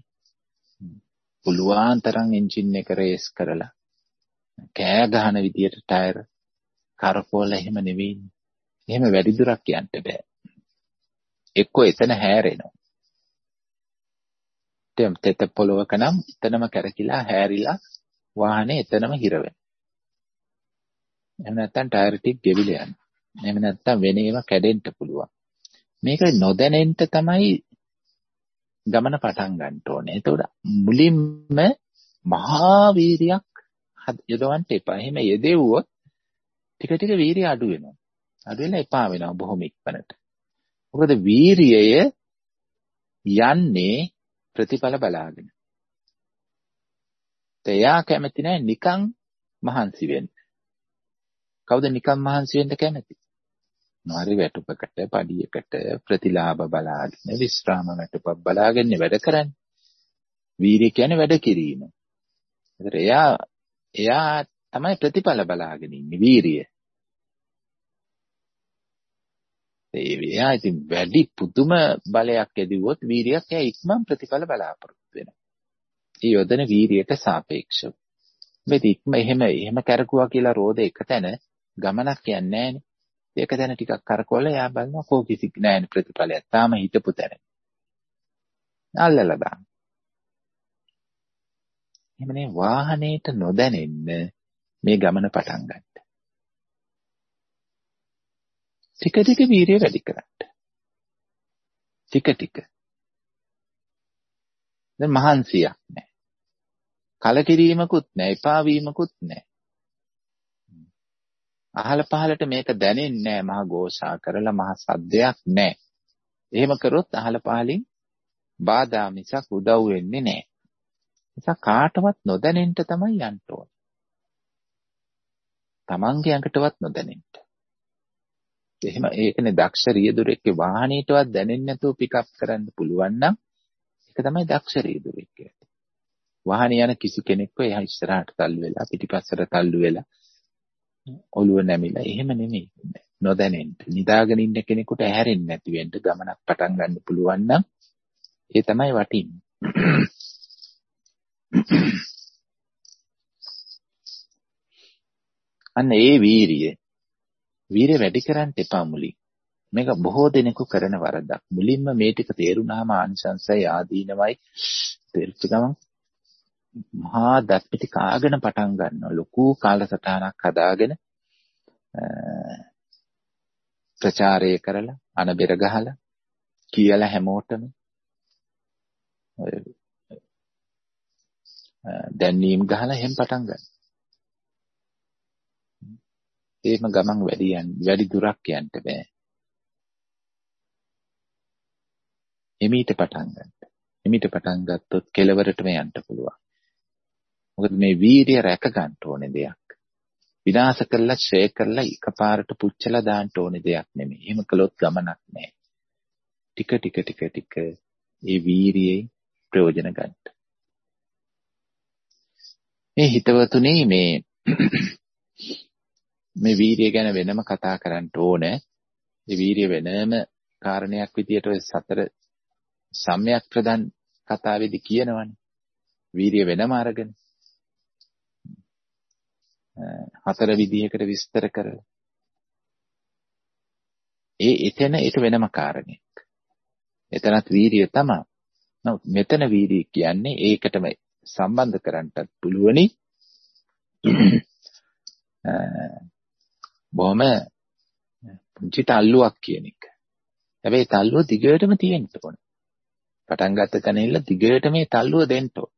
පුළුවන් තරම් එන්ජින් එක රේස් කරලා කෑ ගහන විදියට ටයර් කරකෝල එහෙම නෙවෙයි. එහෙම වැඩි දුරක් යන්න බෑ. එක්කෝ එතන හැරෙනවා. තෙම් තෙත පොලවක නම් එතනම කරකිලා හැරිලා වාහනේ එතනම හිර වෙනවා. එහෙම නැත්නම් ටයර් ටික ගෙවිලා යනවා. එහෙම නැත්නම් වෙන ඒවා කැඩෙන්න පුළුවන්. මේක නොදැනෙන්න තමයි ගමන පටන් ගන්න ඕනේ. එතකොට මුලින්ම මහා වීරියක් යොදවන්න එපා. එහෙම යෙදෙව්වොත් ටික ටික වීරිය අඩු වෙනවා. අඩු වෙලා එපා වෙනවා බොහොම ඉක්මනට. මොකද වීරියය යන්නේ ප්‍රතිඵල බලාගෙන. එයා කැමති නැහැ නිකන් මහන්සි වෙන්න. කවුද නිකම් මහන්සි වෙන්න කැමති? මාරි වැටුපකට, පඩියකට ප්‍රතිලාභ බලාගෙන, විශ්‍රාම වැටුපක් බලාගෙන වැඩ කරන්නේ. වීරිය කියන්නේ වැඩ කිරීම. ඒතර එයා එයා තමයි ප්‍රතිඵල බලාගෙන ඉන්නේ වීරිය. එයා ඉතින් වැඩි පුදුම බලයක් ඇදුවොත් වීරියක් එයා ඉක්මන් ප්‍රතිඵල බලාපොරොත්තු වෙනවා. ඒ යොදන වීරියට සාපේක්ෂව. මේ ඉක්ම එහෙම එහෙම කරකුවා කියලා රෝද එක තැන ගමනක් යන්නේ නැහනේ. ඒක දැන ටිකක් කරකවල එයා බලනවා කෝ කිසි නෑනේ ප්‍රතිඵලයක්. තාම හිතපු තැන. අල්ලලා දාන්න. එහෙමනේ වාහනේට නොදැනෙන්න මේ ගමන පටන් ගන්න. ටික ටික වීරිය වැඩි කරන්න. ටික ටික. දැන් මහන්සියක් නැහැ. කලකිරීමකුත් නැහැ, එපා වීමකුත් නැහැ. අහල පහලට මේක දැනෙන්නේ නැහැ මහා ഘോഷා කරලා මහා සද්දයක් නැහැ. එහෙම කරොත් අහල පහලින් බාධා මිසක් උදව් වෙන්නේ නැහැ. නිසා කාටවත් නොදැනෙන්න තමයි යන්න ඕනේ. Tamange ඇඟටවත් නොදැනෙන්න. එහෙම ඒකනේ දක්ෂ රියදුරෙක්ගේ වාහනේටවත් දැනෙන්නේ නැතුව පිකප් කරන්න පුළුවන් නම් ඒක තමයි දක්ෂ රියදුරෙක් කියන්නේ. වාහනේ යන කිසි කෙනෙක්ව එහා ඉස්සරහට තල්ලු වෙලා පිටිපස්සට තල්ලු වෙලා ඔළුව නැමිලා එහෙම නෙමෙයි. නොදැනෙන්න. නිදාගෙන ඉන්න කෙනෙකුට ඇහැරෙන්නේ නැති වෙන්න ගමනක් පටන් ගන්න පුළුවන් නම් ඒ තමයි වටින්නේ. අන්න ඒ වීරිය. වීරිය වැඩි කරන්න එපා මුලින්. මේක බොහෝ දෙනෙකු කරන වරදක්. මුලින්ම මේ ටික තේරුණාම ආනිසංසය ආදීනවයි තේරුච්ච ගමන් මහා දත්පිටි කාගෙන පටන් ගන්නවා. ලොකු කාලසටහනක් හදාගෙන ප්‍රචාරය කරලා අනබෙර ගහලා කියලා හැමෝටම දැන්වීම් ගහලා එහෙම පටන් ගන්න. ඒම ගමන් වැඩි යන්න වැඩි දුරක් යන්න බෑ. එමීට පටන් ගන්න. එමීට පටන් ගත්තොත් කෙලවරටම යන්න පුළුවන්. මොකද මේ වීරිය රැක ගන්න ඕනේ දෙයක්. විනාශ කරලා ෂේ කරලා එකපාරට පුච්චලා දාන්න ඕනේ දෙයක් නෙමෙයි. එහෙම කළොත් ගමනක් නෑ. ටික ටික ටික ටික ඒ වීරියේ ප්‍රයෝජන ගන්න. මේ හිතවතුනි මේ මේ වීරිය ගැන වෙනම කතා කරන්න ඕනේ. ඒ වීරිය වෙනම කාරණයක් විදියට ඔය සතර සම්‍යක් ප්‍රදාන් කතාවේදී කියනවනේ. වීරිය වෙනම අරගෙන හතර විදිහකට විස්තර කරලා ඒ එතන ඒක වෙනම කාරණයක්. එතනත් වීරිය තමයි. නමුත් මෙතන වීරිය කියන්නේ ඒකටම සම්බන්ධ කරන්නටත් පුළුවනි. බොහොම පුංචි තල්ලුවක් කියන එක. හැබැයි තල්ලුව දිගටම තියෙන්න ඕන. පටන් ගත්ත තැනින්ල දිගට මේ තල්ලුව දෙන්න ඕන.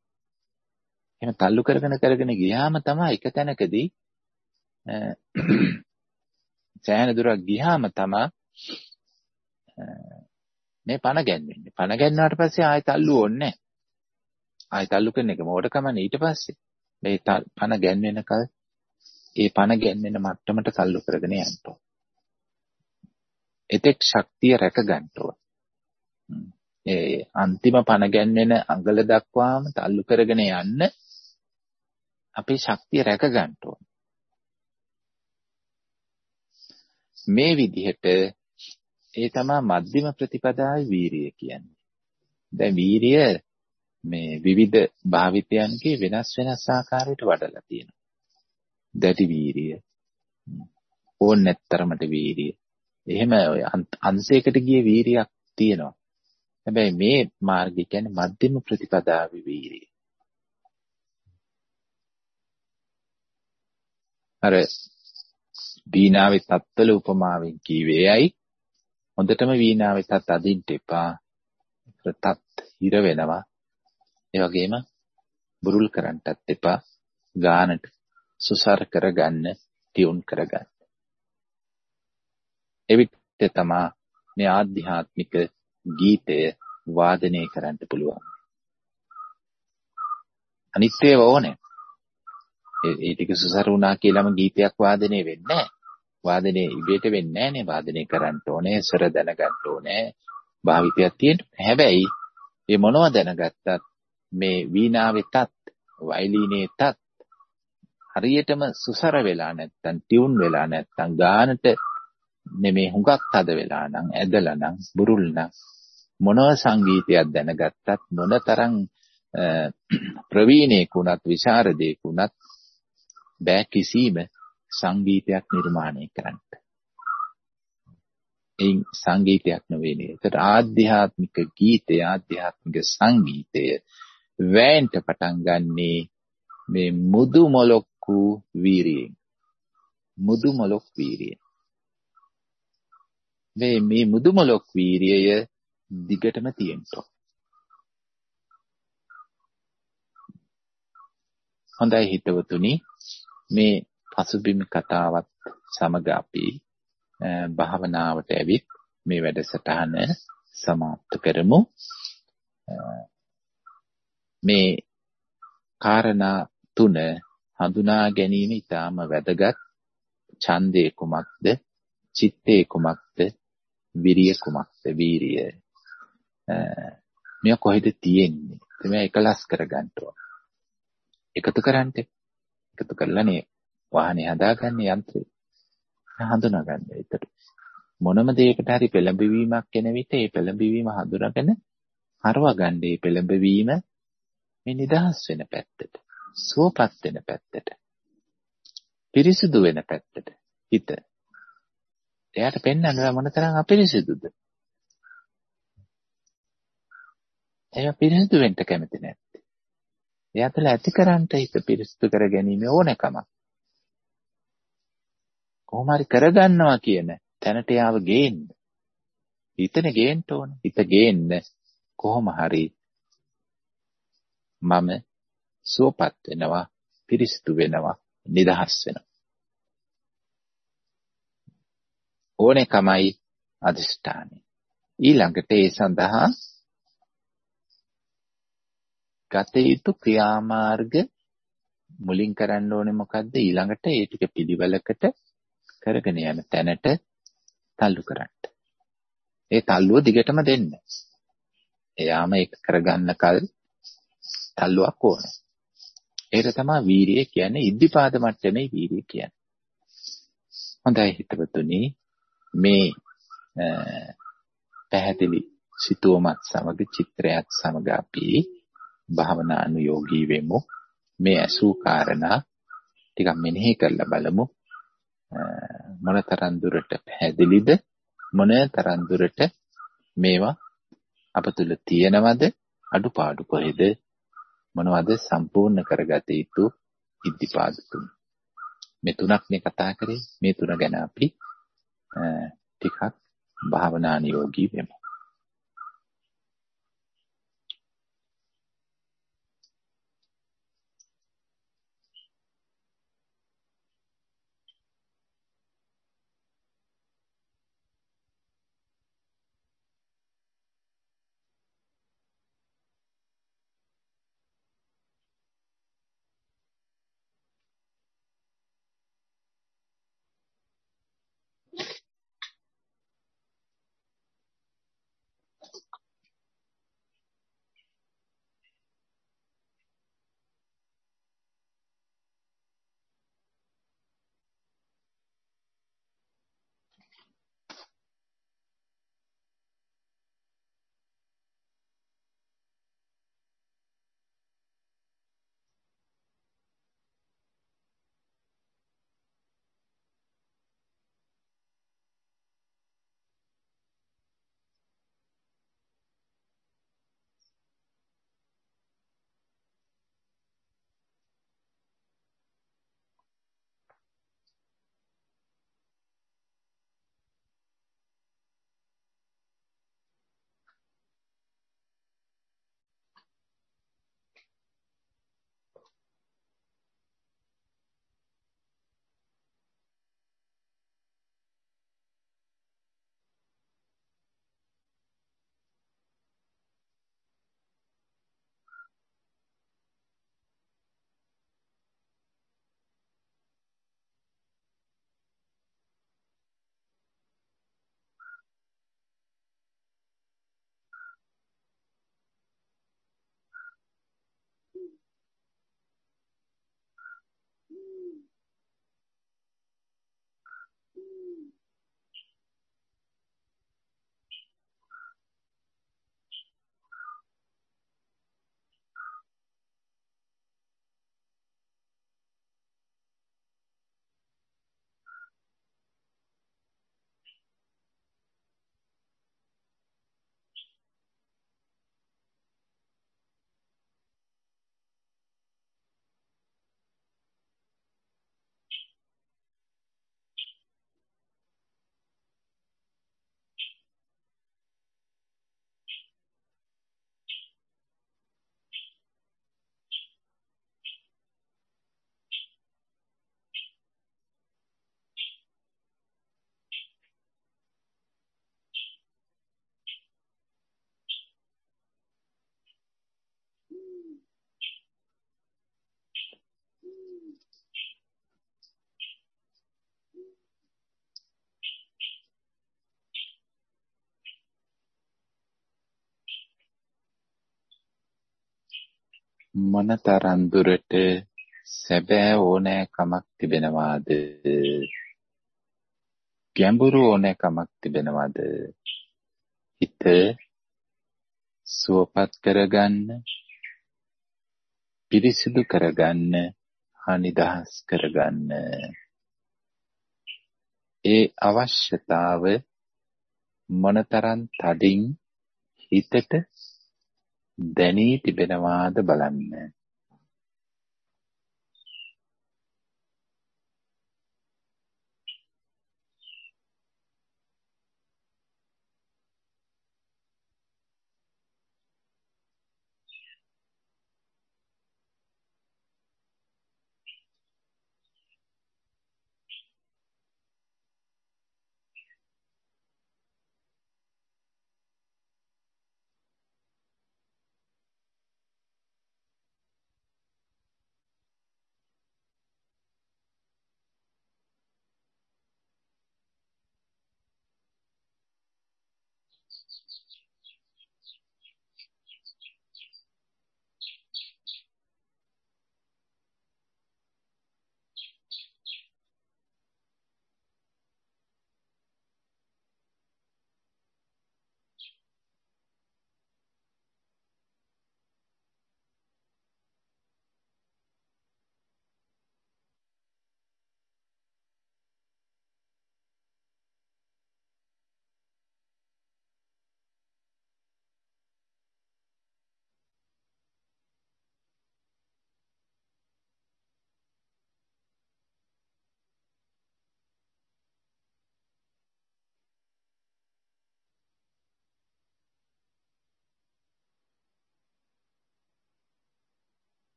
එහෙම තල්ලු කරගෙන කරගෙන ගියාම තමයි එක තැනකදී සෑහෙන දුරක් ගියාම තමයි මේ පණ ගැන්වෙන්නේ. පණ ගැන්නාට පස්සේ ආයෙ තල්ලු ඕනේ නැහැ. ආයෙ තල්ලු කරන එක මොකටකමනේ ඊට පස්සේ. මේ පණ ගැන්වෙනකල් ඒ පණ ගැන්වෙන මට්ටමට තල්ලු කරගෙන යන්න ඕන. එතෙක් ශක්තිය රැක ගන්න ඕන. ඒ අන්තිම පණ ගැන්වෙන අඟල දක්වාම තල්ලු කරගෙන යන්න අපේ ශක්තිය රැක ගන්න ඕන. මේ විදිහට ඒ තමයි මධ්‍යම ප්‍රතිපදාවේ වීරිය කියන්නේ. දැන් වීරිය මේ විවිධ භාවිතයන්ගේ වෙනස් වෙනස් ආකාරයට වඩලා තියෙනවා. දැඩි වීරිය. ඕන නැත්තරමට වීරිය. එහෙම අංශයකට ගිය වීරියක් තියෙනවා. හැබැයි මේ මාර්ගය කියන්නේ මධ්‍යම ප්‍රතිපදාවේ වීරිය. අර වීණාවේ තත්වල උපමාවෙන් කීවේයයි හොඳටම වීණාවේ තත් අදින්න එපා. තත් හිර වෙනවා. ඒ වගේම බුරුල් කරන්නටත් එපා. ගානට සුසර කරගන්න, ටියුන් කරගන්න. එවිට තමා මේ ආධ්‍යාත්මික ගීතය වාදනය කරන්න පුළුවන්. අනිත් ඒවා ඕනේ. ඒ ටික සුසර වුණා කියලාම ගීතයක් වාදනය වෙන්නේ නැහැ. වාදනය ඉබේට වෙන්නේ නැහනේ. වාදනය කරන්න ඕනේ, ස්වර දැනගන්න ඕනේ, භාවිතයක් තියෙන්න. හැබැයි මේ මොනව දැනගත්තත් මේ වීණාවේ තත්, වයලීනේ තත් හරියටම සුසර වෙලා නැත්තම් ටියුන් වෙලා නැත්තම් ගානට නෙමේ හුඟක් තද වෙලා නම් ඇදලා නම් බුරුල් නම් මොනව සංගීතයක් දැනගත්තත් මොනතරම් ප්‍රවීණයෙක් වුණත් විශාරදයෙක් වුණත් බෑ කිසිම සංගීතයක් නිර්මාණය කරන්න. ඒ සංගීතයක් නෙවෙයි. ඒතර ආධ්‍යාත්මික ගීතය ආධ්‍යාත්මික සංගීතය වැයෙන්ට පටන් ගන්නේ මේ මුදු මොලොක්කු වීරියෙන්. මුදු මොලොක් වීරිය. මේ මේ මුදු මොලොක් වීරිය දිගටම තියෙන්න හොඳයි හිතවතුනි මේ පසුබිම් කතාවත් සමග අපි භාවනාවට ඇවිත් මේ වැඩසටහන සමාප්ත කරමු. මේ කාරණා තුන හඳුනා ගැනීම ඉතාම වැදගත්. ඡන්දේ කුමක්ද? චිත්තේ කුමක්ද? විරිය කුමක්ද? වීරිය. මෙය කොහෙද තියෙන්නේ? මේ එකලස් කරගන්න ඕන. එකතු කරන්න. එකතු කරලානේ වාහනේ හදාගන්න යන්ත්‍රය. හඳුනාගන්න ඒතර. මොනම දෙයකට හරි පෙළඹවීමක් එන විට ඒ පෙළඹවීම හඳුනාගෙන හරවා ගන්න ඒ පෙළඹවීම මේ නිදහස් වෙන පැත්තට, සුවපත් වෙන පැත්තට, පිරිසිදු වෙන පැත්තට හිත. එයාට පෙන්වන්න මොනතරම් අපිරිසිදුද? එයා පිරිසිදු වෙන්න කැමති නැත්තේ. එයා තුළ ඇති කරන්ට හිත පිරිසිදු කර ගැනීම ඕනකමක්. කොහොම හරි කරගන්නවා කියන තැනට යාව ගේන්න. හිතන ගේන්න ඕන. හිත ගේන්න කොහොම හරි මම සුවපත් වෙනවා, පිරිසිදු වෙනවා, නිදහස් වෙනවා. ඕනෙකමයි අදිෂ්ඨානය. ඊළඟට ඒ සඳහා ගත යුතු ක්‍රියාමාර්ග මුලින් කරන්න ඕනේ මොකද්ද ඊළඟට ඒ ටික පිළිවෙලකට කරගෙන යන තැනට තල්ලු කරන්න. ඒ තල්ලුව දිගටම දෙන්න. එයාම ඒක කරගන්න කල් තල්ලුවක් ඕනේ. ඒක තමයි වීරිය කියන්නේ ඉද්ධිපාද මට්ටමේ වීරිය කියන්නේ. හොඳයි හිතවතුනි මේ පැහැදිලි සිතුවමත් සමග චිත්‍රයත් සමග අපි භාවනා අනුයෝගී වෙමු. මේ අසූ කාරණා ටිකක් මෙනෙහි කරලා බලමු. මොනතරම් දුරට පැහැදිලිද මොනතරම් දුරට මේවා අප තුල තියෙනවද අඩුපාඩු කොහෙද මොනවද සම්පූර්ණ කරගත යුතු ඉද්ධිපාද තුන මේ තුනක් මේ කතා කරේ. මේ තුන ගැන අපි ටිකක් භාවනා නියෝගී වෙමු. මොනතරම් දුරට සැබෑ ඕනෑකමක් තිබෙනවාද? ගැඹුරු ඕනෑකමක් තිබෙනවද? හිත සුවපත් කරගන්න පිරිසිදු කරගන්න හනිදහස් කරගන්න. ඒ අවශ්‍යතාව මොනතරම් තදින් හිතට දැනී තිබෙනවාද බලන්න.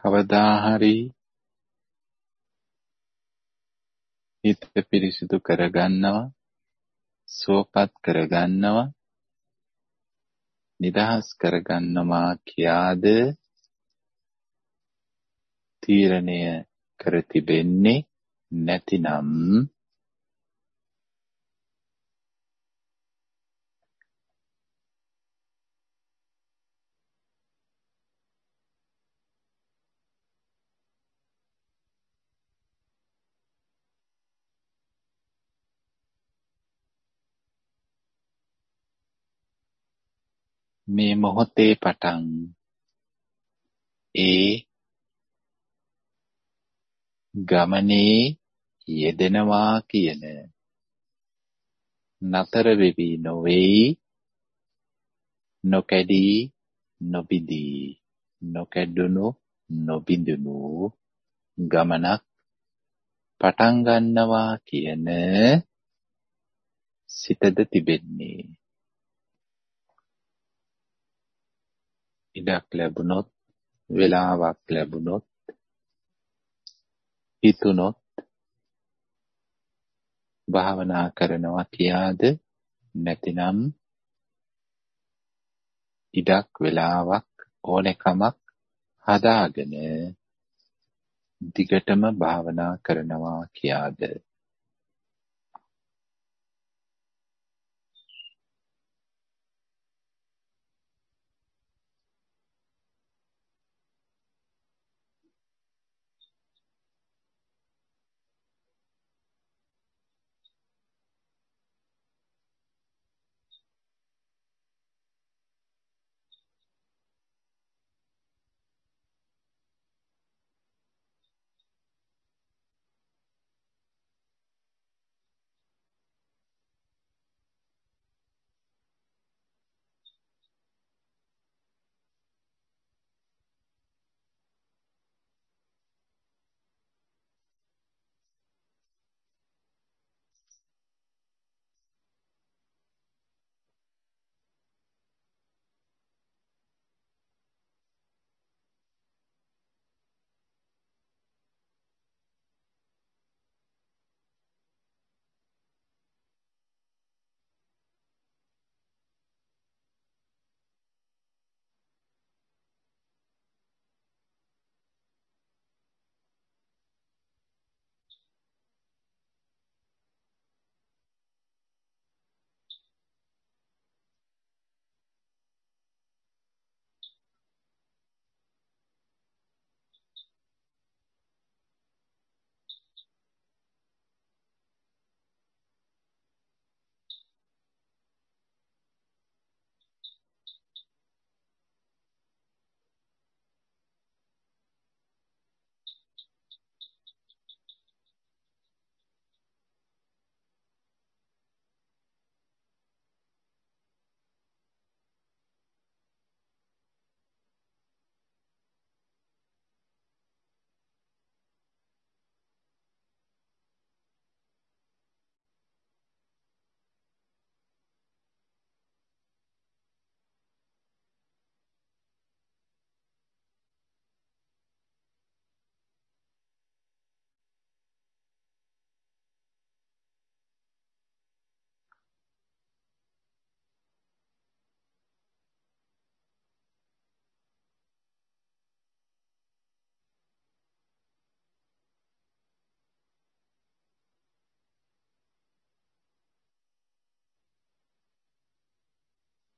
කවදා හරි හිත පිරිසිදු කරගන්නවා සුවපත් කරගන්නවා නිදහස් කරගන්නවා කියාද තීරණය කර තිබෙන්නේ නැතිනම් මේ මොහොතේ පටන් ඒ ගමනේ යෙදෙනවා කියන නතර වෙවි නොවේයි නොකැඩී නොබිදී නොකැඩුණු නොබිඳුණු ගමනක් පටන් ගන්නවා කියන සිතද තිබෙන්නේ. ඉඩක් ලැබුණොත් වෙලාවක් ලැබුණොත් හිතුනොත් භාවනා කරනවා කියාද නැතිනම් ඉඩක් වෙලාවක් ඕනෙකමක් හදාගෙන දිගටම භාවනා කරනවා කියාද?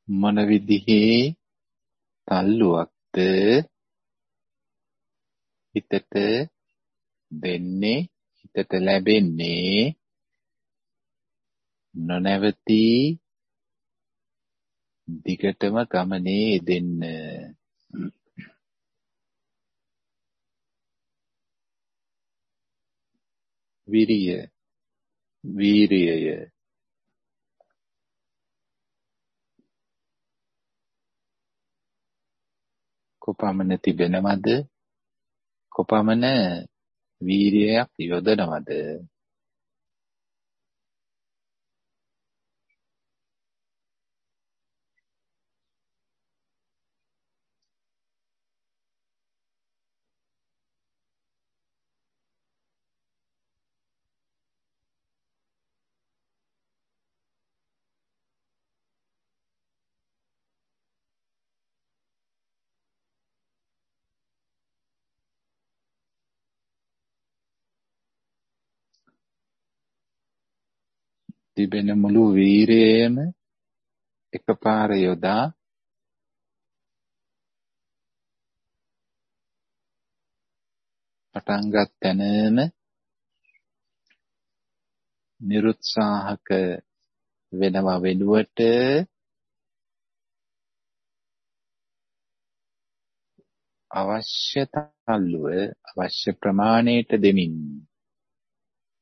මොන විදිහේ තල්ලුවක්ද හිතට දෙන්නේ හිතට ලැබෙන්නේ නොනැවතී දිගටම ගමනේ දෙන්න විරිය වීරියය. කොපමණ තිබෙනවද? කොපමණ වීරියක් යොදනවද? තිබෙන මුළු වීරයම එකපාර යොදා පටන් ගත් තැනම නිරුත්සාහක වෙනවා වෙනුවට අවශ්‍ය තල්ලුව අවශ්‍ය ප්‍රමාණයට දෙමින්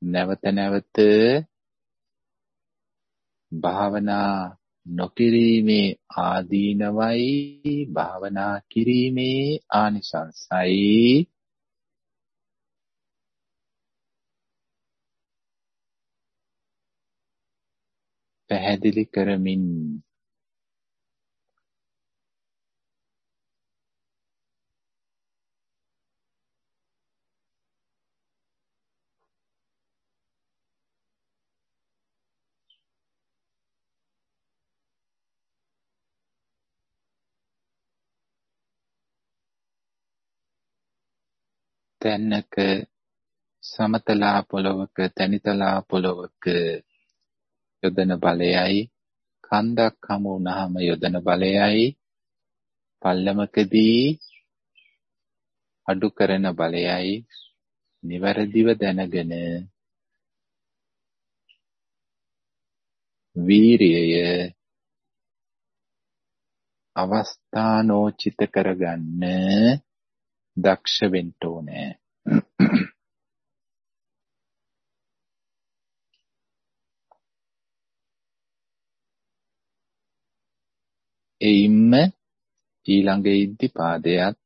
නැවත නැවත භාවනා නොකිරීමේ ආදීනවයි භාවනා කිරීමේ ආනිසංසයි. පැහැදිලි කරමින් තැන්නක සමතලා පොළොවක තැනිතලා පොළොවක යොදන බලයයි. කන්දක් හමු වුණාම යොදන බලයයි. පල්ලමකදී අඩු කරන බලයයි. නිවැරදිව දැනගෙන වීරියය අවස්ථානෝචිත කරගන්න දක්ෂ වෙන්න ඕනේ. එයින්ම ඊළඟ ඉද්ධිපාදයක්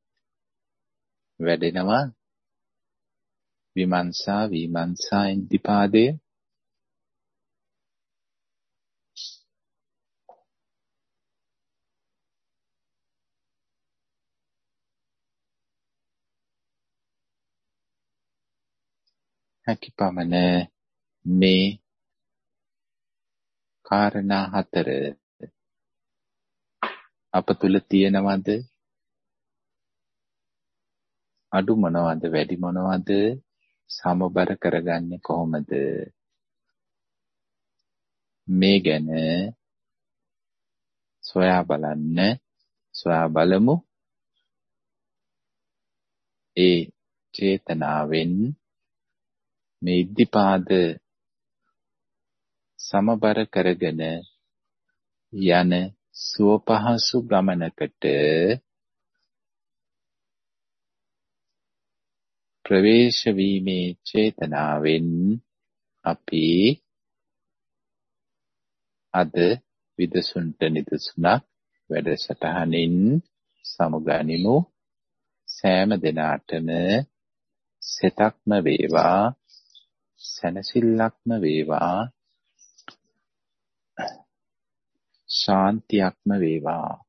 වැඩෙනවා විමර්ශා විමර්ශා ඉද්ධිපාදය හැකි පමණ මේ කාරණා හතර අප තුල තියෙනවද? අඩු මොනවද වැඩි මොනවද? සමබර කරගන්නේ කොහොමද? මේ ගැන සොයා බලන්න සොයා බලමු. ඒ චේතනාවෙන් මේ ඉද්ධිපාද සමබර කරගෙන යන සුවපහසු ගමනකට ප්‍රවේශ වීමේ චේතනාවෙන් අපි අද විදසුන්ට නිදසුනක් වැඩසටහනින් සමුගනිමු. සෑම දිනාටම සෙතක්ම වේවා. සැනසෙල්ලක්ම වේවා. ශාන්තියක්ම වේවා.